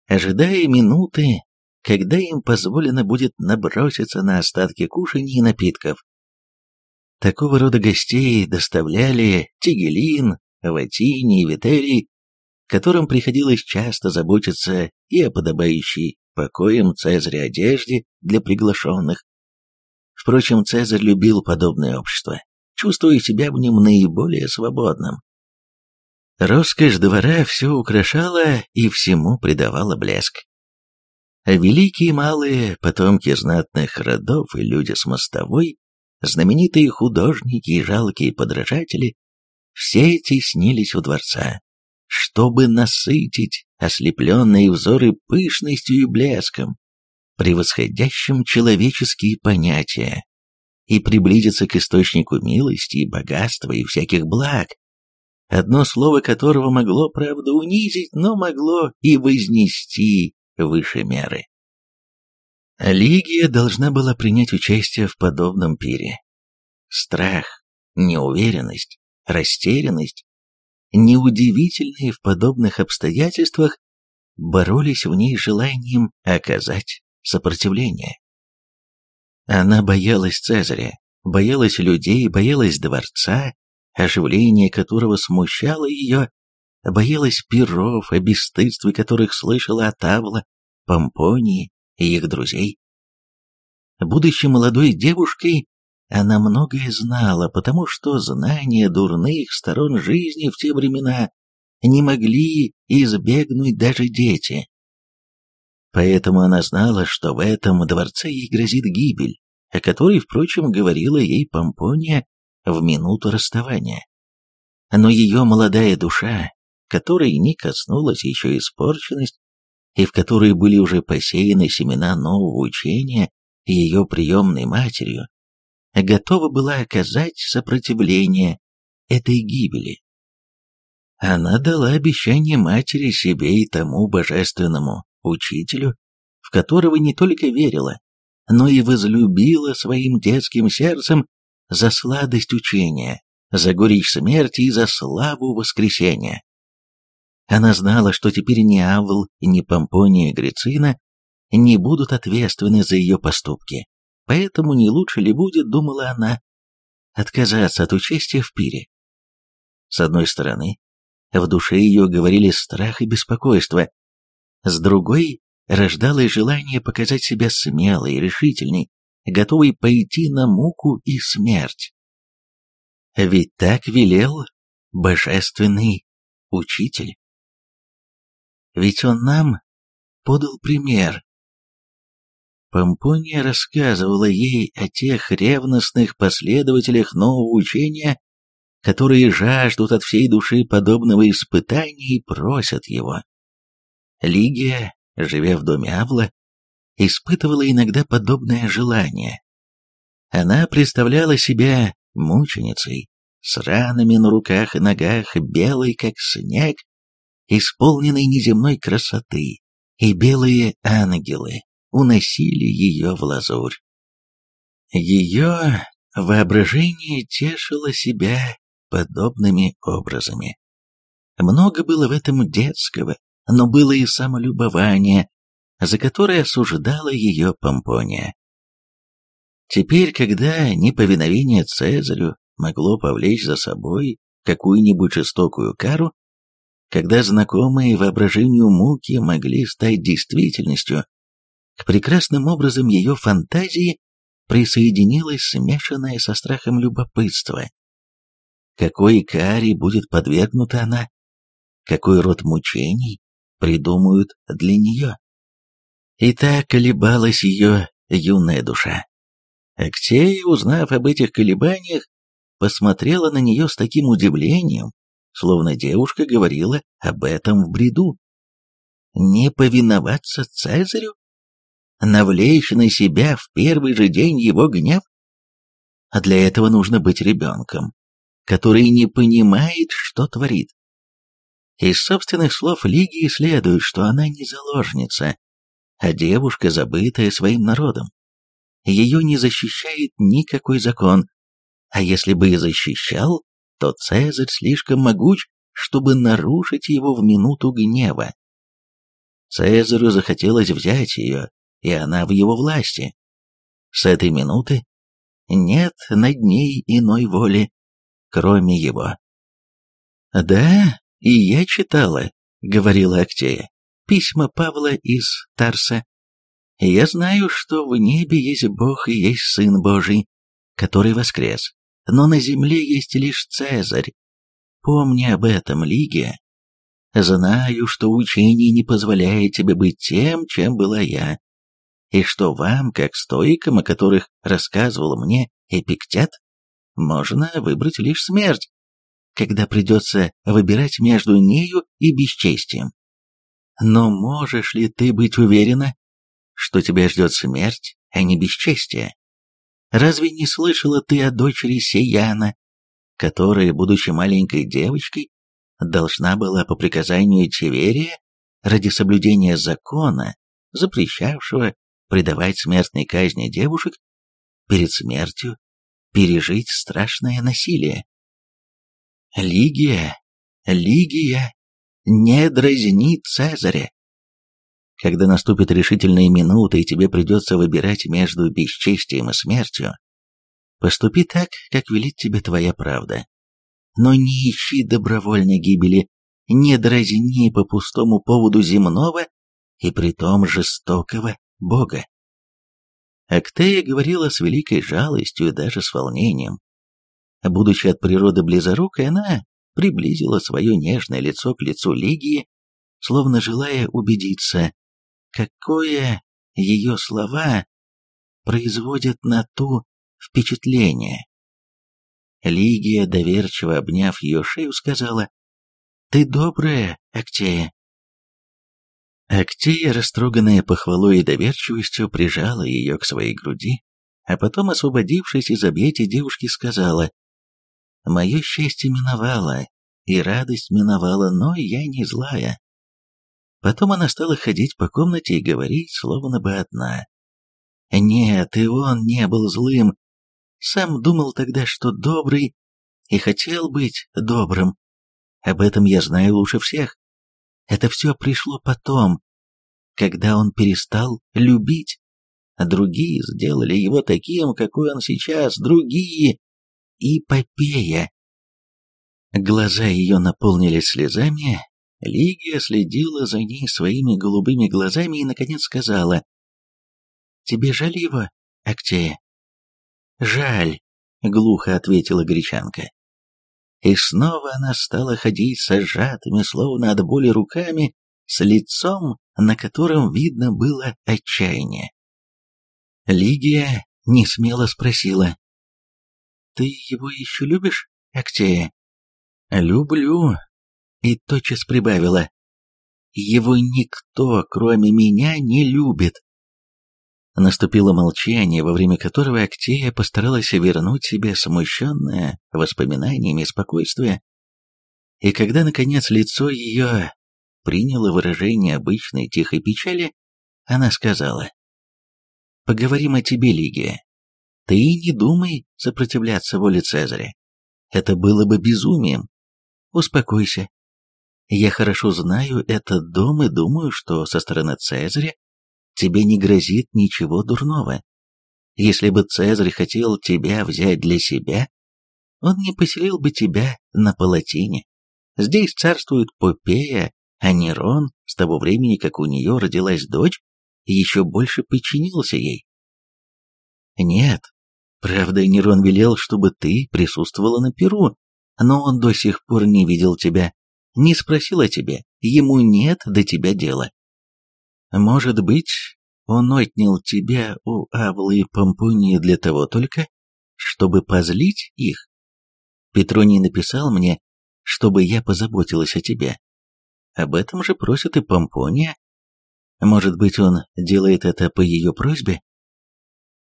ожидая минуты, когда им позволено будет наброситься на остатки кушаний и напитков. Такого рода гостей доставляли Тигелин, Ватини и Витерий, которым приходилось часто заботиться и о подобающей покоем Цезаря одежде для приглашенных. Впрочем, Цезарь любил подобное общество чувствуя себя в нем наиболее свободным. Роскошь двора все украшала и всему придавала блеск. Великие и малые, потомки знатных родов и люди с мостовой, знаменитые художники и жалкие подражатели, все теснились у дворца, чтобы насытить ослепленные взоры пышностью и блеском, превосходящим человеческие понятия и приблизиться к источнику милости и богатства и всяких благ, одно слово которого могло, правда, унизить, но могло и вознести выше меры. Лигия должна была принять участие в подобном пире. Страх, неуверенность, растерянность, неудивительные в подобных обстоятельствах, боролись в ней желанием оказать сопротивление. Она боялась Цезаря, боялась людей, боялась дворца, оживление которого смущало ее, боялась перов, о бесстыдстве которых слышала от Авла, Помпонии и их друзей. Будучи молодой девушкой, она многое знала, потому что знания дурных сторон жизни в те времена не могли избегнуть даже дети. Поэтому она знала, что в этом дворце ей грозит гибель, о которой, впрочем, говорила ей Помпония в минуту расставания. Но ее молодая душа, которой не коснулась еще испорченность, и в которой были уже посеяны семена нового учения ее приемной матерью, готова была оказать сопротивление этой гибели. Она дала обещание матери себе и тому божественному учителю, в которого не только верила, но и возлюбила своим детским сердцем за сладость учения, за горечь смерти и за славу воскресения. Она знала, что теперь ни Авл, ни Помпония Грицина не будут ответственны за ее поступки, поэтому не лучше ли будет, думала она, отказаться от участия в пире. С одной стороны, в душе ее говорили страх и беспокойство, с другой рождалось желание показать себя смелой и решительной, готовой пойти на муку и смерть. Ведь так велел божественный учитель. Ведь он нам подал пример. Помпония рассказывала ей о тех ревностных последователях нового учения, которые жаждут от всей души подобного испытания и просят его. Лигия, живя в доме Авла, испытывала иногда подобное желание. Она представляла себя мученицей, с ранами на руках и ногах, белой как снег, исполненной неземной красоты, и белые ангелы уносили ее в лазурь. Ее воображение тешило себя подобными образами. Много было в этом детского, но было и самолюбование, за которое осуждала ее Помпония. Теперь, когда неповиновение Цезарю могло повлечь за собой какую-нибудь жестокую кару, когда знакомые воображению муки могли стать действительностью, к прекрасным образом ее фантазии присоединилось смешанное со страхом любопытство. Какой каре будет подвергнута она? Какой род мучений придумают для нее? И так колебалась ее юная душа. Актея, узнав об этих колебаниях, посмотрела на нее с таким удивлением, словно девушка говорила об этом в бреду. Не повиноваться Цезарю? Навлечь на себя в первый же день его гнев? А для этого нужно быть ребенком, который не понимает, что творит. Из собственных слов Лигии следует, что она не заложница, а девушка, забытая своим народом. Ее не защищает никакой закон, а если бы и защищал, то Цезарь слишком могуч, чтобы нарушить его в минуту гнева. Цезарю захотелось взять ее, и она в его власти. С этой минуты нет над ней иной воли, кроме его. «Да, и я читала», — говорила Актея, — «письма Павла из Тарса. Я знаю, что в небе есть Бог и есть Сын Божий, который воскрес но на земле есть лишь Цезарь. Помни об этом, Лигия. Знаю, что учение не позволяет тебе быть тем, чем была я, и что вам, как стойкам, о которых рассказывал мне Эпиктет, можно выбрать лишь смерть, когда придется выбирать между нею и бесчестием. Но можешь ли ты быть уверена, что тебя ждет смерть, а не бесчестие? Разве не слышала ты о дочери Сияна, которая, будучи маленькой девочкой, должна была по приказанию Тиверия ради соблюдения закона, запрещавшего предавать смертной казни девушек, перед смертью пережить страшное насилие? Лигия, Лигия, не дразни Цезаря. Когда наступит решительная минута, и тебе придется выбирать между бесчестием и смертью, поступи так, как велит тебе твоя правда. Но не ищи добровольной гибели, не дразни по пустому поводу земного и притом жестокого Бога. Актея говорила с великой жалостью и даже с волнением. Будучи от природы близорукой, она приблизила свое нежное лицо к лицу Лигии, словно желая убедиться, какое ее слова производят на ту впечатление. Лигия, доверчиво обняв ее шею, сказала, «Ты добрая, Актея». Актея, растроганная похвалой и доверчивостью, прижала ее к своей груди, а потом, освободившись из объятий девушки, сказала, «Мое счастье миновало, и радость миновала, но я не злая». Потом она стала ходить по комнате и говорить, словно бы одна. Нет, и он не был злым. Сам думал тогда, что добрый, и хотел быть добрым. Об этом я знаю лучше всех. Это все пришло потом, когда он перестал любить. А другие сделали его таким, какой он сейчас, другие. И Попея. Глаза ее наполнились слезами, Лигия следила за ней своими голубыми глазами и, наконец, сказала, «Тебе жаль его, Актея?» «Жаль», — глухо ответила гречанка. И снова она стала ходить с сжатыми, словно от боли руками, с лицом, на котором видно было отчаяние. Лигия несмело спросила, «Ты его еще любишь, Актея?» «Люблю», и тотчас прибавила. «Его никто, кроме меня, не любит». Наступило молчание, во время которого Актея постаралась вернуть себе смущенное воспоминаниями спокойствие. И когда, наконец, лицо ее приняло выражение обычной тихой печали, она сказала, «Поговорим о тебе, Лигия. Ты не думай сопротивляться воле Цезаря. Это было бы безумием. Успокойся, я хорошо знаю этот дом и думаю, что со стороны Цезаря тебе не грозит ничего дурного. Если бы Цезарь хотел тебя взять для себя, он не поселил бы тебя на палатине. Здесь царствует Попея, а Нерон, с того времени, как у нее родилась дочь, еще больше подчинился ей. Нет, правда, Нерон велел, чтобы ты присутствовала на Перу, но он до сих пор не видел тебя не спросил о тебе, ему нет до тебя дела. Может быть, он отнял тебя у Авлы Помпонии для того только, чтобы позлить их? Петроний написал мне, чтобы я позаботилась о тебе. Об этом же просит и Помпония. Может быть, он делает это по ее просьбе?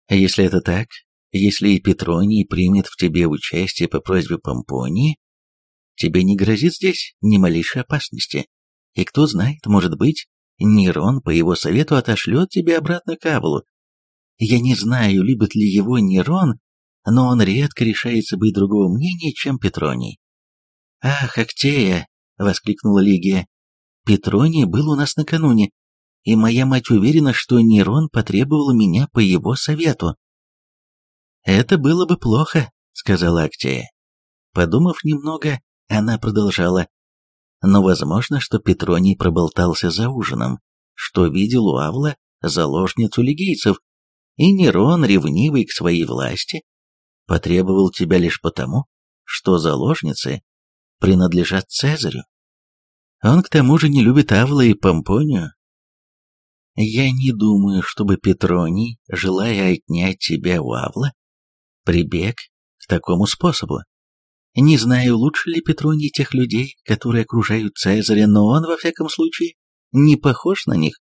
Если это так, если и Петроний примет в тебе участие по просьбе Помпонии, Тебе не грозит здесь ни малейшей опасности. И кто знает, может быть, Нерон по его совету отошлет тебя обратно к Авлу. Я не знаю, любит ли его Нерон, но он редко решается быть другого мнения, чем Петроний. «Ах, Актея!» — воскликнула Лигия. «Петроний был у нас накануне, и моя мать уверена, что Нерон потребовал меня по его совету». «Это было бы плохо», — сказала Актея. Подумав немного, она продолжала. Но возможно, что Петроний проболтался за ужином, что видел у Авла заложницу лигийцев, и Нерон, ревнивый к своей власти, потребовал тебя лишь потому, что заложницы принадлежат Цезарю. Он к тому же не любит Авла и Помпонию. Я не думаю, чтобы Петроний, желая отнять тебя у Авла, прибег к такому способу. Не знаю, лучше ли Петроний тех людей, которые окружают Цезаря, но он, во всяком случае, не похож на них.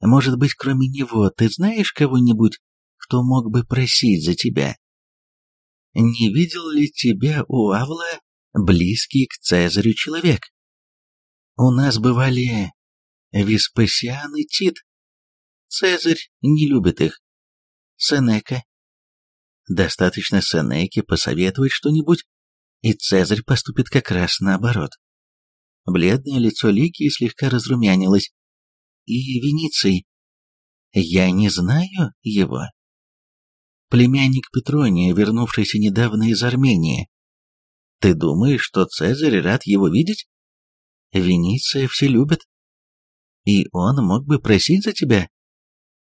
Может быть, кроме него, ты знаешь кого-нибудь, кто мог бы просить за тебя? Не видел ли тебя у Авла близкий к Цезарю человек? У нас бывали Веспасиан и Тит. Цезарь не любит их. Сенека. Достаточно Сенеке посоветовать что-нибудь, и Цезарь поступит как раз наоборот. Бледное лицо Ликии слегка разрумянилось. И Вениций. Я не знаю его. Племянник Петрония, вернувшийся недавно из Армении. Ты думаешь, что Цезарь рад его видеть? Вениция все любят. И он мог бы просить за тебя?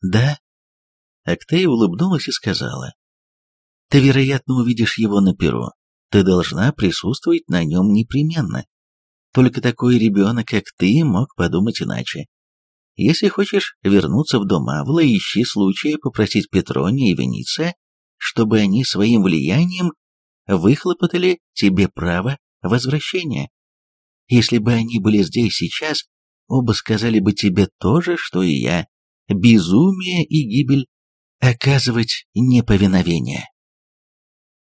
«Да». Актея улыбнулась и сказала. «Ты, вероятно, увидишь его на перу. Ты должна присутствовать на нем непременно. Только такой ребенок, как ты, мог подумать иначе. Если хочешь вернуться в дом Авла, ищи случая попросить Петрония и Вениция, чтобы они своим влиянием выхлопотали тебе право возвращения. Если бы они были здесь сейчас, оба сказали бы тебе то же, что и я. Безумие и гибель. Оказывать неповиновение.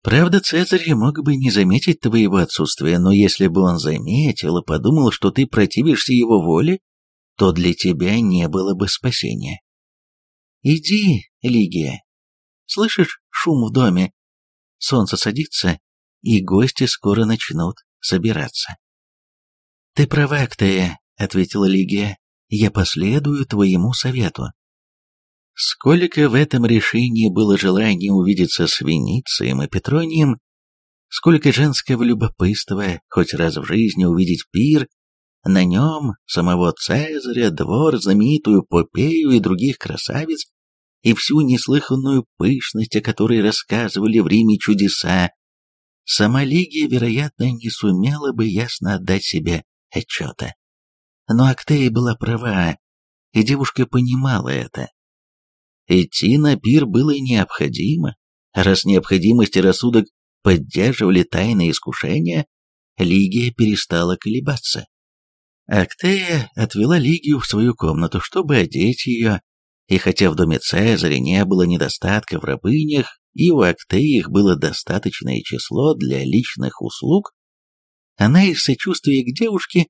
Правда, Цезарь мог бы не заметить твоего отсутствия, но если бы он заметил и подумал, что ты противишься его воле, то для тебя не было бы спасения. Иди, Лигия. Слышишь шум в доме? Солнце садится, и гости скоро начнут собираться. «Ты права, Актея», — ответила Лигия. «Я последую твоему совету». Сколько в этом решении было желания увидеться с Веницием и Петронием, сколько женского любопытства хоть раз в жизни увидеть пир, на нем самого Цезаря, двор, знаменитую Попею и других красавиц, и всю неслыханную пышность, о которой рассказывали в Риме чудеса, сама Лигия, вероятно, не сумела бы ясно отдать себе отчета. Но Актея была права, и девушка понимала это. Идти на пир было необходимо, раз необходимость и рассудок поддерживали тайные искушения, Лигия перестала колебаться. Актея отвела Лигию в свою комнату, чтобы одеть ее, и хотя в доме Цезаря не было недостатка в рабынях, и у Актеи их было достаточное число для личных услуг, она из сочувствия к девушке,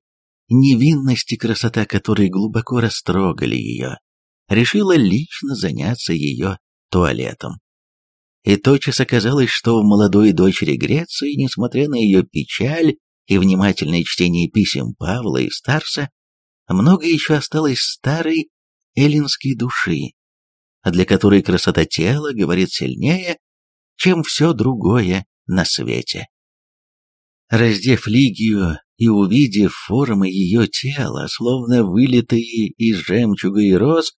невинность и красота которой глубоко растрогали ее, решила лично заняться ее туалетом. И тотчас оказалось, что в молодой дочери Греции, несмотря на ее печаль и внимательное чтение писем Павла и Старса, много еще осталось старой эллинской души, для которой красота тела говорит сильнее, чем все другое на свете. Раздев Лигию и увидев формы ее тела, словно вылитые из жемчуга и роз,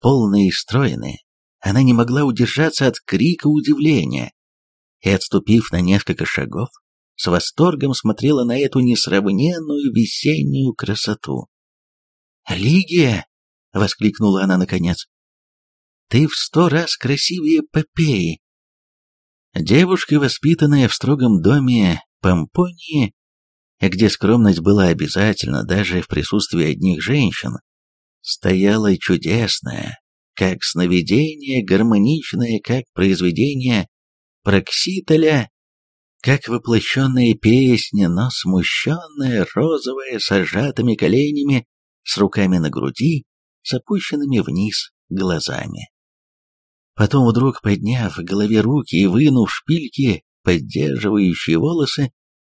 полные и стройные, она не могла удержаться от крика удивления и, отступив на несколько шагов, с восторгом смотрела на эту несравненную весеннюю красоту. «Лигия!» — воскликнула она наконец. «Ты в сто раз красивее Попеи!» Девушка, воспитанная в строгом доме Помпонии, где скромность была обязательна даже в присутствии одних женщин, стояла чудесная, как сновидение, гармоничное, как произведение Проксителя, как воплощенная песня, но смущенная, розовая, с сжатыми коленями, с руками на груди, с опущенными вниз глазами. Потом вдруг, подняв в голове руки и вынув шпильки, поддерживающие волосы,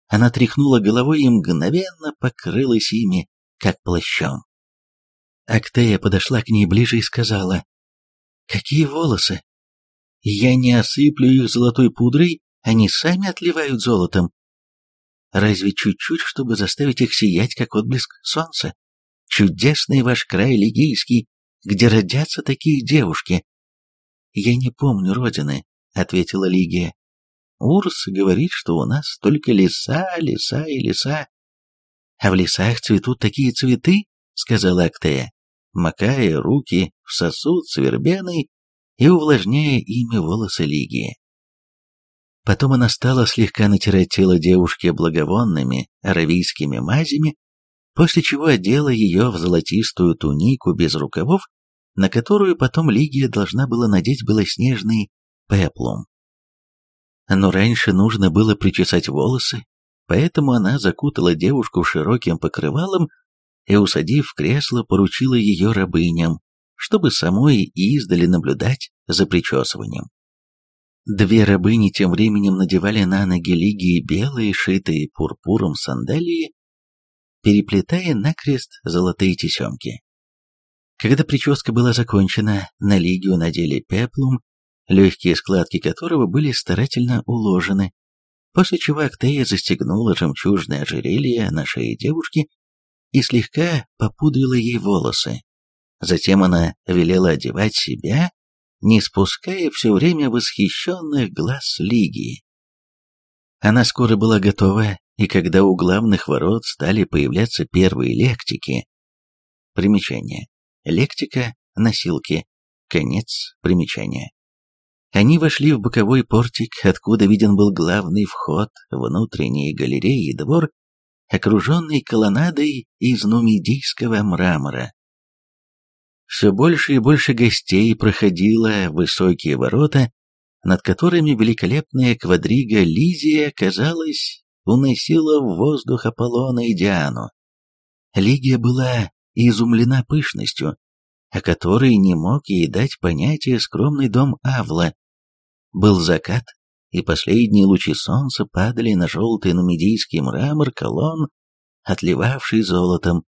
она тряхнула головой и мгновенно покрылась ими, как плащом. Актея подошла к ней ближе и сказала, «Какие волосы? Я не осыплю их золотой пудрой, они сами отливают золотом. Разве чуть-чуть, чтобы заставить их сиять, как отблеск солнца? Чудесный ваш край лигийский, где родятся такие девушки. Я не помню родины, ответила Лигия. Урс говорит, что у нас только леса, леса и леса. А в лесах цветут такие цветы, сказала Актея, макая руки в сосуд с вербеной и увлажняя ими волосы Лигии. Потом она стала слегка натирать тело девушки благовонными аравийскими мазями, после чего одела ее в золотистую тунику без рукавов, на которую потом Лигия должна была надеть белоснежный пеплум. Но раньше нужно было причесать волосы, поэтому она закутала девушку широким покрывалом и, усадив кресло, поручила ее рабыням, чтобы самой издали наблюдать за причесыванием. Две рабыни тем временем надевали на ноги Лигии белые, шитые пурпуром сандалии, переплетая накрест золотые тесемки. Когда прическа была закончена, на Лигию надели пеплум легкие складки которого были старательно уложены, после чего Актея застегнула жемчужное ожерелье на шее девушки и слегка попудрила ей волосы. Затем она велела одевать себя, не спуская все время восхищенных глаз Лигии. Она скоро была готова, и когда у главных ворот стали появляться первые лектики, примечание, лектика, носилки, конец примечания. Они вошли в боковой портик, откуда виден был главный вход, внутренние галереи и двор, окруженный колоннадой из нумидийского мрамора. Все больше и больше гостей проходило высокие ворота, над которыми великолепная квадрига Лизия, казалось, уносила в воздух Аполлона и Диану. Лигия была изумлена пышностью, о которой не мог ей дать понятие скромный дом Авла. Был закат, и последние лучи солнца падали на желтый нумидийский мрамор колонн, отливавший золотом,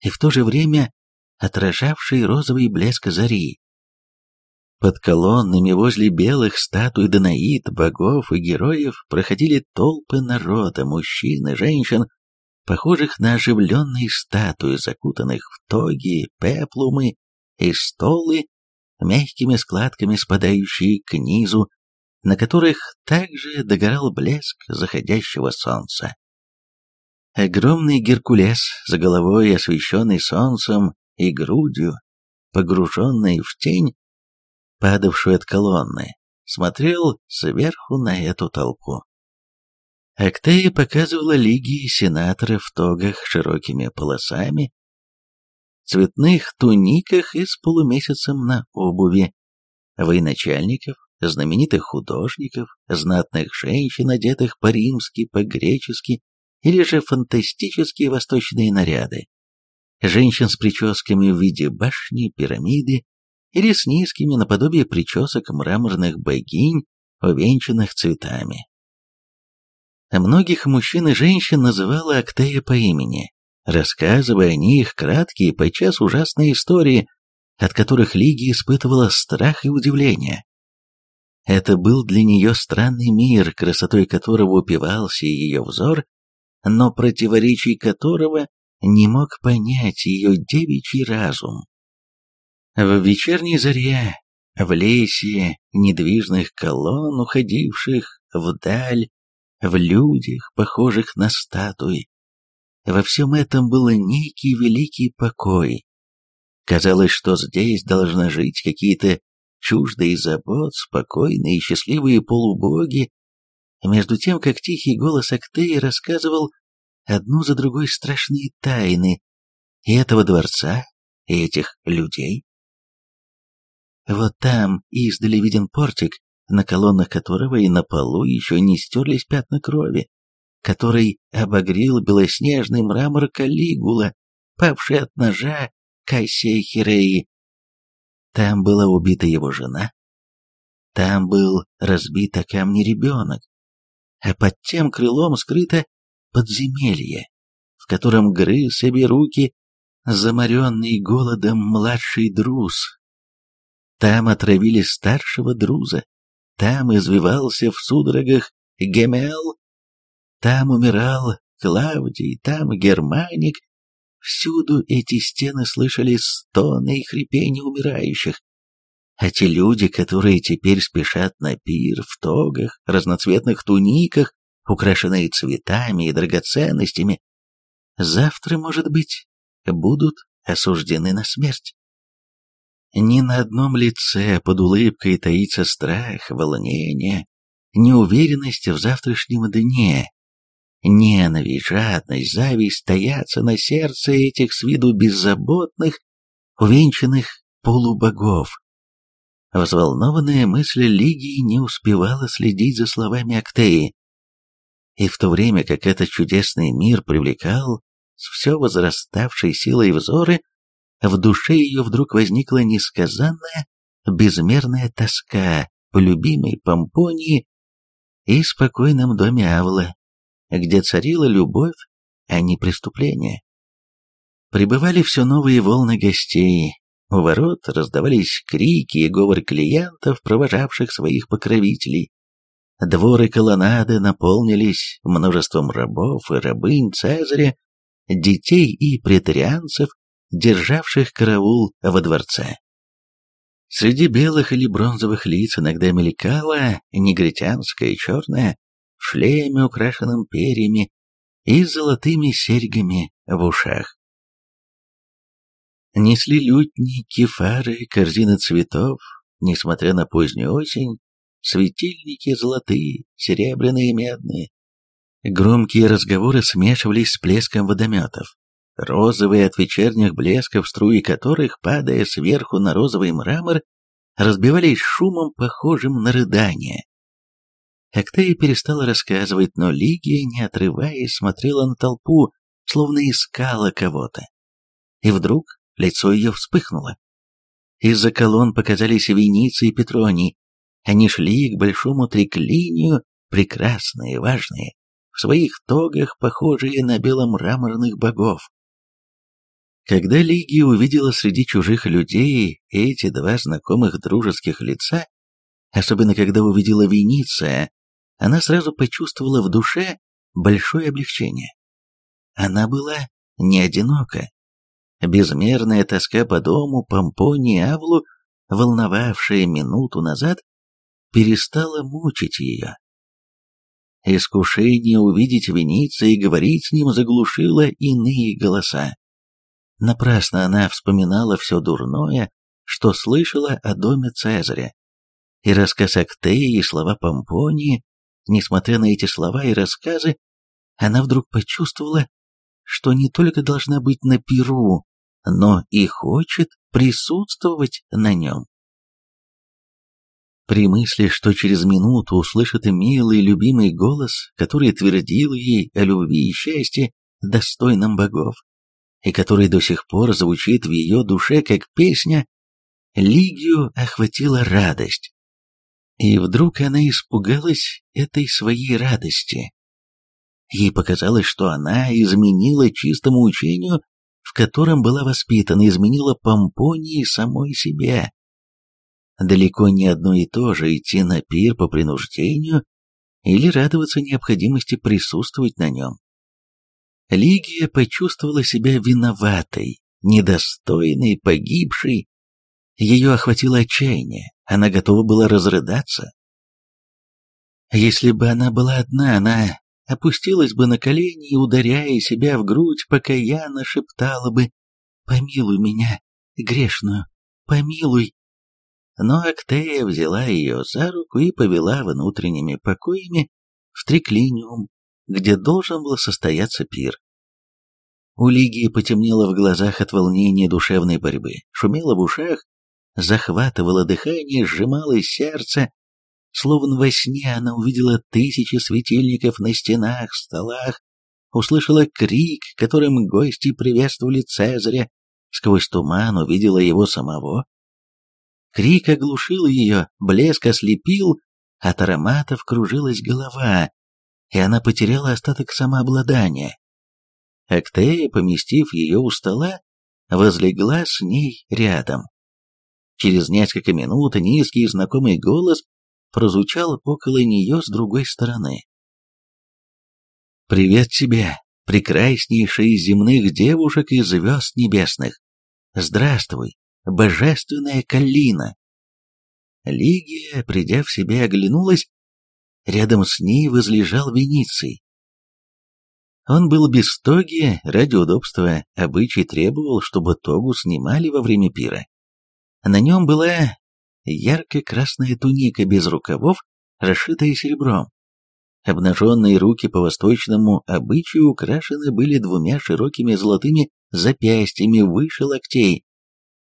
и в то же время отражавший розовый блеск зари. Под колоннами возле белых статуй Данаид, богов и героев проходили толпы народа, мужчин и женщин, похожих на оживленные статуи, закутанных в тоги, пеплумы и столы, мягкими складками спадающие к низу, на которых также догорал блеск заходящего солнца. Огромный Геркулес, за головой освещенный солнцем и грудью, погруженный в тень, падавшую от колонны, смотрел сверху на эту толпу. Актея показывала лиги сенаторов в тогах широкими полосами, цветных туниках и с полумесяцем на обуви, военачальников, знаменитых художников, знатных женщин, одетых по-римски, по-гречески, или же фантастические восточные наряды, женщин с прическами в виде башни, пирамиды, или с низкими наподобие причесок мраморных богинь, увенчанных цветами. Многих мужчин и женщин называла Актея по имени, рассказывая о них краткие, подчас ужасные истории, от которых Лиги испытывала страх и удивление. Это был для нее странный мир, красотой которого упивался ее взор, но противоречий которого не мог понять ее девичий разум. В вечерней заре, в лесе недвижных колонн, уходивших вдаль, в людях, похожих на статуи, во всем этом был некий великий покой. Казалось, что здесь должны жить какие-то чуждые забот, спокойные и счастливые полубоги, между тем, как тихий голос Актеи рассказывал одну за другой страшные тайны и этого дворца, и этих людей. Вот там издали виден портик, на колоннах которого и на полу еще не стерлись пятна крови, который обогрел белоснежный мрамор Калигула, павший от ножа Кассия Хиреи. Там была убита его жена, там был разбит о камни ребенок, а под тем крылом скрыто подземелье, в котором грыз себе руки заморенный голодом младший друз. Там отравили старшего друза, там извивался в судорогах Гемел, там умирал Клавдий, там Германик. Всюду эти стены слышали стоны и хрипения умирающих. А те люди, которые теперь спешат на пир в тогах, разноцветных туниках, украшенные цветами и драгоценностями, завтра, может быть, будут осуждены на смерть. Ни на одном лице под улыбкой таится страх, волнение, неуверенность в завтрашнем дне. Ненависть, жадность, зависть таятся на сердце этих с виду беззаботных, увенчанных полубогов. Взволнованная мысль Лигии не успевала следить за словами Актеи. И в то время как этот чудесный мир привлекал с все возраставшей силой взоры, в душе ее вдруг возникла несказанная, безмерная тоска по любимой Помпонии и спокойном доме Авла, где царила любовь, а не преступление. Прибывали все новые волны гостей, у ворот раздавались крики и говор клиентов, провожавших своих покровителей. Дворы колоннады наполнились множеством рабов и рабынь Цезаря, детей и претарианцев, державших караул во дворце. Среди белых или бронзовых лиц иногда мелькала негритянская черная, в шлеме, украшенном перьями и золотыми серьгами в ушах. Несли лютни, кефары, корзины цветов, несмотря на позднюю осень, светильники золотые, серебряные и медные. Громкие разговоры смешивались с плеском водометов. Розовые от вечерних блесков, струи которых, падая сверху на розовый мрамор, разбивались шумом, похожим на рыдание. Актея перестала рассказывать, но Лигия, не отрываясь, смотрела на толпу, словно искала кого-то. И вдруг лицо ее вспыхнуло. Из-за колонн показались Веницы и Петроний. Они шли к большому триклинию, прекрасные, важные, в своих тогах, похожие на беломраморных богов. Когда Лигия увидела среди чужих людей эти два знакомых дружеских лица, особенно когда увидела Вениция, она сразу почувствовала в душе большое облегчение. Она была не одинока. Безмерная тоска по дому, Помпоне и Авлу, волновавшая минуту назад, перестала мучить ее. Искушение увидеть Вениция и говорить с ним заглушило иные голоса. Напрасно она вспоминала все дурное, что слышала о доме Цезаря. И рассказ Актеи, и слова Помпонии, несмотря на эти слова и рассказы, она вдруг почувствовала, что не только должна быть на Перу, но и хочет присутствовать на нем. При мысли, что через минуту услышит милый любимый голос, который твердил ей о любви и счастье, достойном богов, и который до сих пор звучит в ее душе как песня, Лигию охватила радость. И вдруг она испугалась этой своей радости. Ей показалось, что она изменила чистому учению, в котором была воспитана, изменила помпонии самой себе. Далеко не одно и то же идти на пир по принуждению или радоваться необходимости присутствовать на нем. Лигия почувствовала себя виноватой, недостойной, погибшей. Ее охватило отчаяние, она готова была разрыдаться. Если бы она была одна, она опустилась бы на колени и, ударяя себя в грудь, покаянно шептала бы «Помилуй меня, грешную, помилуй». Но Актея взяла ее за руку и повела внутренними покоями в триклиниум, где должен был состояться пир. У Лигии потемнело в глазах от волнения душевной борьбы, шумело в ушах, захватывало дыхание, сжималось сердце. Словно во сне она увидела тысячи светильников на стенах, столах, услышала крик, которым гости приветствовали Цезаря, сквозь туман увидела его самого. Крик оглушил ее, блеск ослепил, от ароматов кружилась голова, и она потеряла остаток самообладания. Актея, поместив ее у стола, возлегла с ней рядом. Через несколько минут низкий знакомый голос прозвучал около нее с другой стороны. «Привет тебе, прекраснейшая из земных девушек и звезд небесных! Здравствуй, божественная Калина!» Лигия, придя в себя, оглянулась. Рядом с ней возлежал Вениций. Он был без тоги, ради удобства обычай требовал, чтобы тогу снимали во время пира. На нем была ярко-красная туника без рукавов, расшитая серебром. Обнаженные руки по восточному обычаю украшены были двумя широкими золотыми запястьями выше локтей,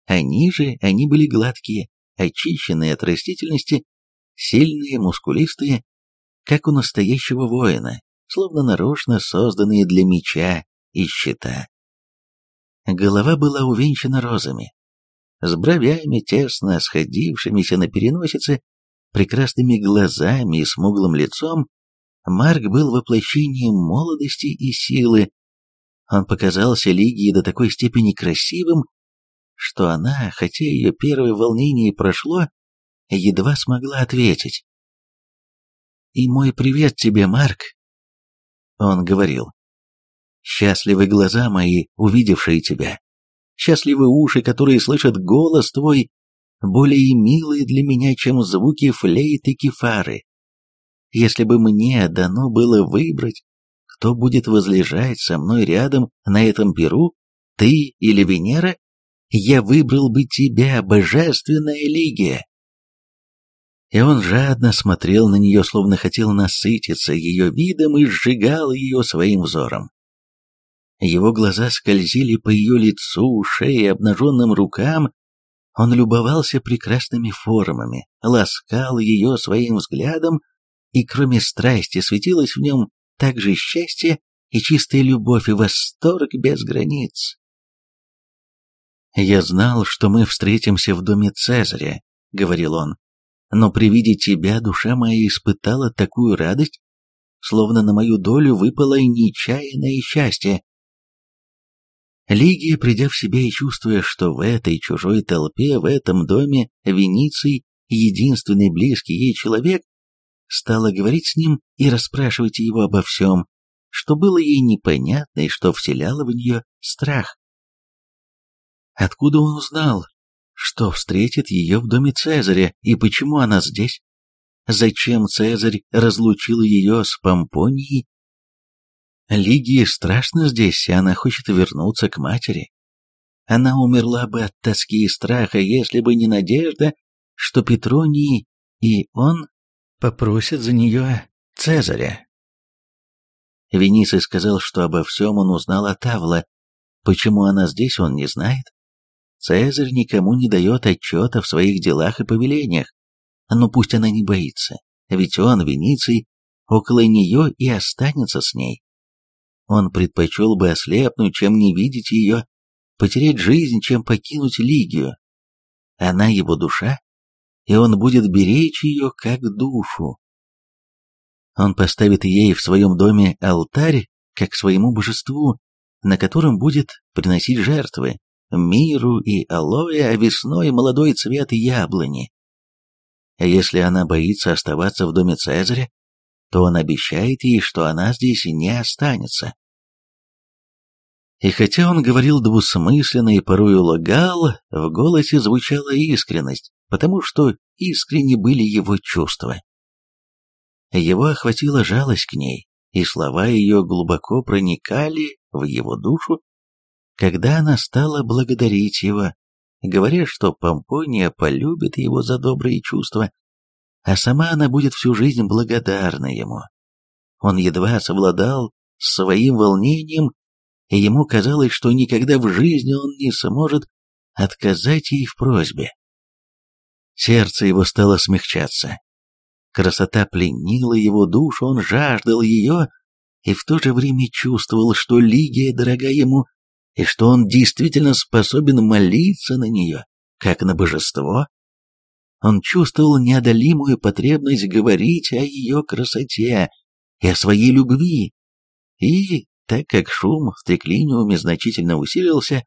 а ниже они были гладкие, очищенные от растительности, сильные, мускулистые, как у настоящего воина, словно нарочно созданные для меча и щита. Голова была увенчана розами, с бровями, тесно сходившимися на переносице, прекрасными глазами и смуглым лицом, Марк был воплощением молодости и силы. Он показался Лигии до такой степени красивым, что она, хотя ее первое волнение прошло, едва смогла ответить. «И мой привет тебе, Марк!» Он говорил. «Счастливы глаза мои, увидевшие тебя. Счастливы уши, которые слышат голос твой, более милые для меня, чем звуки флейты кефары. Если бы мне дано было выбрать, кто будет возлежать со мной рядом на этом перу, ты или Венера, я выбрал бы тебя, божественная Лигия. И он жадно смотрел на нее, словно хотел насытиться ее видом и сжигал ее своим взором. Его глаза скользили по ее лицу, шее, обнаженным рукам. Он любовался прекрасными формами, ласкал ее своим взглядом, и кроме страсти светилось в нем также счастье и чистая любовь и восторг без границ. «Я знал, что мы встретимся в доме Цезаря», — говорил он, «но при виде тебя душа моя испытала такую радость, словно на мою долю выпало нечаянное счастье. Лигия, придя в себя и чувствуя, что в этой чужой толпе, в этом доме Вениций единственный близкий ей человек, стала говорить с ним и расспрашивать его обо всем, что было ей непонятно и что вселяло в нее страх. Откуда он узнал, что встретит ее в доме Цезаря и почему она здесь? Зачем Цезарь разлучил ее с Помпонией Лигии страшно здесь, и она хочет вернуться к матери. Она умерла бы от тоски и страха, если бы не надежда, что Петроний и он попросят за нее Цезаря. Вениций сказал, что обо всем он узнал от Авла. Почему она здесь, он не знает. Цезарь никому не дает отчета в своих делах и повелениях. Но пусть она не боится, ведь он, Вениций, около нее и останется с ней. Он предпочел бы ослепнуть, чем не видеть ее, потерять жизнь, чем покинуть Лигию. Она его душа, и он будет беречь ее как душу. Он поставит ей в своем доме алтарь, как своему божеству, на котором будет приносить жертвы, миру и алоэ, а весной молодой цвет яблони. А если она боится оставаться в доме Цезаря, то он обещает ей, что она здесь не останется. И хотя он говорил двусмысленно и порою лагал, в голосе звучала искренность, потому что искренне были его чувства. Его охватила жалость к ней, и слова ее глубоко проникали в его душу, когда она стала благодарить его, говоря, что Помпония полюбит его за добрые чувства, а сама она будет всю жизнь благодарна ему. Он едва совладал с своим волнением и ему казалось, что никогда в жизни он не сможет отказать ей в просьбе. Сердце его стало смягчаться. Красота пленила его душу, он жаждал ее и в то же время чувствовал, что Лигия дорога ему, и что он действительно способен молиться на нее, как на божество. Он чувствовал неодолимую потребность говорить о ее красоте и о своей любви, и так как шум в триклиниуме значительно усилился,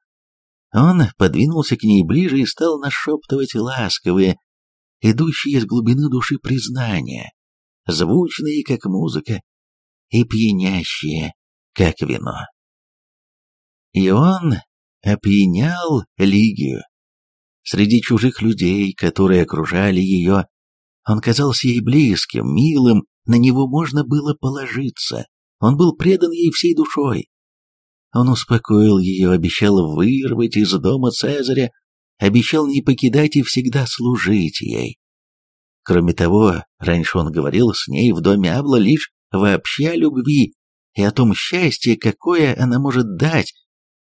он подвинулся к ней ближе и стал нашептывать ласковые, идущие из глубины души признания, звучные, как музыка, и пьянящие, как вино. И он опьянял Лигию. Среди чужих людей, которые окружали ее, он казался ей близким, милым, на него можно было положиться. Он был предан ей всей душой. Он успокоил ее, обещал вырвать из дома Цезаря, обещал не покидать и всегда служить ей. Кроме того, раньше он говорил с ней в доме Абла лишь вообще о любви и о том счастье, какое она может дать,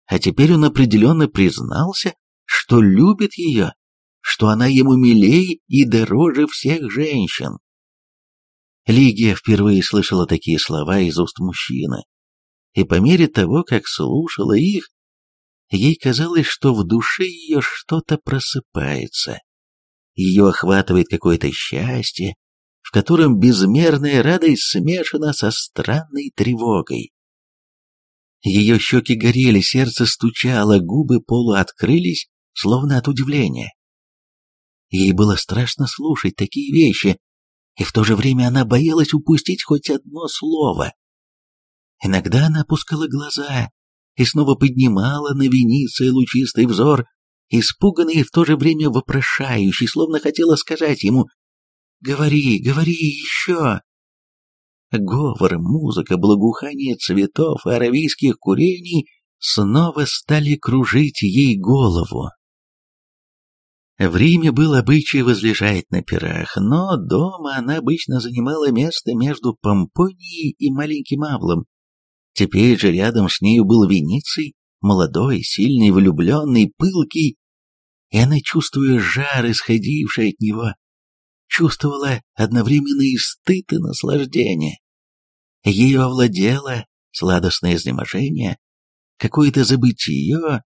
а теперь он определенно признался, что любит ее, что она ему милей и дороже всех женщин. Лигия впервые слышала такие слова из уст мужчины, и по мере того, как слушала их, ей казалось, что в душе ее что-то просыпается. Ее охватывает какое-то счастье, в котором безмерная радость смешана со странной тревогой. Ее щеки горели, сердце стучало, губы полуоткрылись, словно от удивления. Ей было страшно слушать такие вещи, и в то же время она боялась упустить хоть одно слово. Иногда она опускала глаза, и снова поднимала на Вениция лучистый взор, испуганный и в то же время вопрошающий, словно хотела сказать ему «Говори, говори еще!» Говор, музыка, благоухание цветов и аравийских курений снова стали кружить ей голову. В Риме был обычай возлежать на пирах, но дома она обычно занимала место между Помпонией и Маленьким Авлом. Теперь же рядом с нею был Вениций, молодой, сильный, влюбленный, пылкий, и она, чувствуя жар, исходивший от него, чувствовала одновременно и стыд, и наслаждение. Ее овладело сладостное изнеможение, какое-то забытие,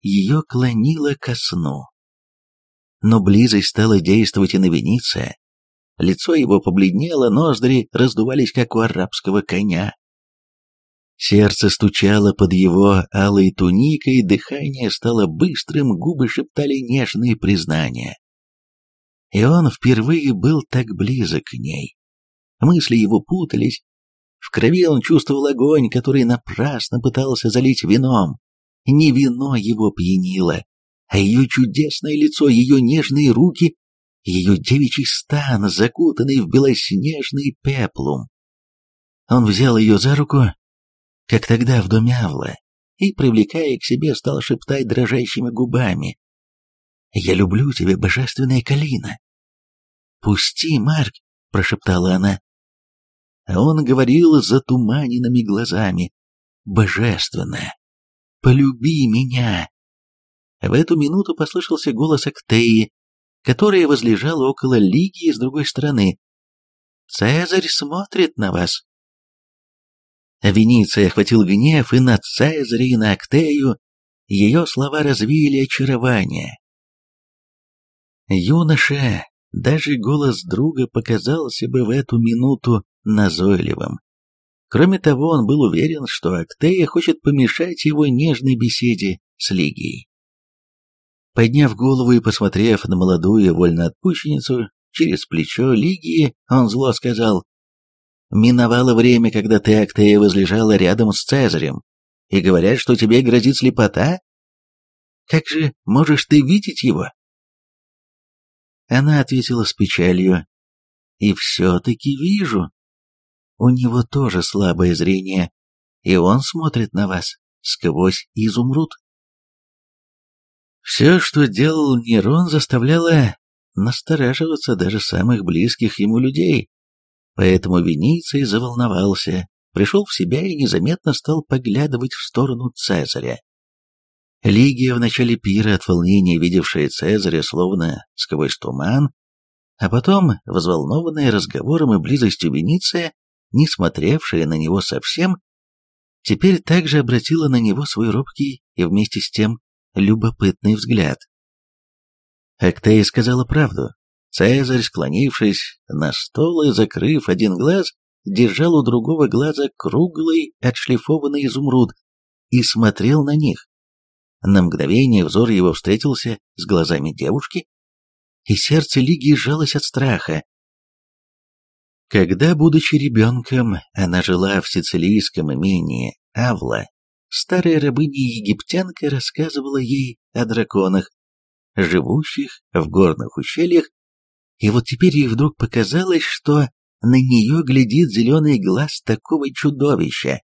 ее клонило ко сну. Но близость стала действовать и на Вениция. Лицо его побледнело, ноздри раздувались, как у арабского коня. Сердце стучало под его алой туникой, дыхание стало быстрым, губы шептали нежные признания. И он впервые был так близок к ней. Мысли его путались. В крови он чувствовал огонь, который напрасно пытался залить вином. Не вино его пьянило, а ее чудесное лицо, ее нежные руки, ее девичий стан, закутанный в белоснежный пеплум. Он взял ее за руку, как тогда в доме Авла, и, привлекая к себе, стал шептать дрожащими губами. «Я люблю тебя, божественная Калина!» «Пусти, Марк!» — прошептала она. А он говорил затуманенными глазами. «Божественная! Полюби меня!» В эту минуту послышался голос Актеи, которая возлежала около Лигии с другой стороны. «Цезарь смотрит на вас!» Венеция охватил гнев и на Цезаря, и на Актею. Ее слова развеяли очарование. Юноша, даже голос друга показался бы в эту минуту назойливым. Кроме того, он был уверен, что Актея хочет помешать его нежной беседе с Лигией. Подняв голову и посмотрев на молодую вольноотпущенницу через плечо Лигии, он зло сказал, «Миновало время, когда ты, Актея, возлежала рядом с Цезарем, и говорят, что тебе грозит слепота? Как же можешь ты видеть его?» Она ответила с печалью, «И все-таки вижу. У него тоже слабое зрение, и он смотрит на вас сквозь изумруд». Все, что делал Нерон, заставляло настораживаться даже самых близких ему людей. Поэтому Вениций заволновался, пришел в себя и незаметно стал поглядывать в сторону Цезаря. Лигия в начале пира от волнения, видевшая Цезаря словно сквозь туман, а потом, взволнованная разговором и близостью Вениция, не смотревшая на него совсем, теперь также обратила на него свой робкий и вместе с тем любопытный взгляд. Актея сказала правду. Цезарь, склонившись на стол и закрыв один глаз, держал у другого глаза круглый отшлифованный изумруд и смотрел на них. На мгновение взор его встретился с глазами девушки, и сердце Лиги сжалось от страха. Когда, будучи ребенком, она жила в сицилийском имении Авла, старая рабыня-египтянка рассказывала ей о драконах, живущих в горных ущельях, и вот теперь ей вдруг показалось, что на нее глядит зеленый глаз такого чудовища,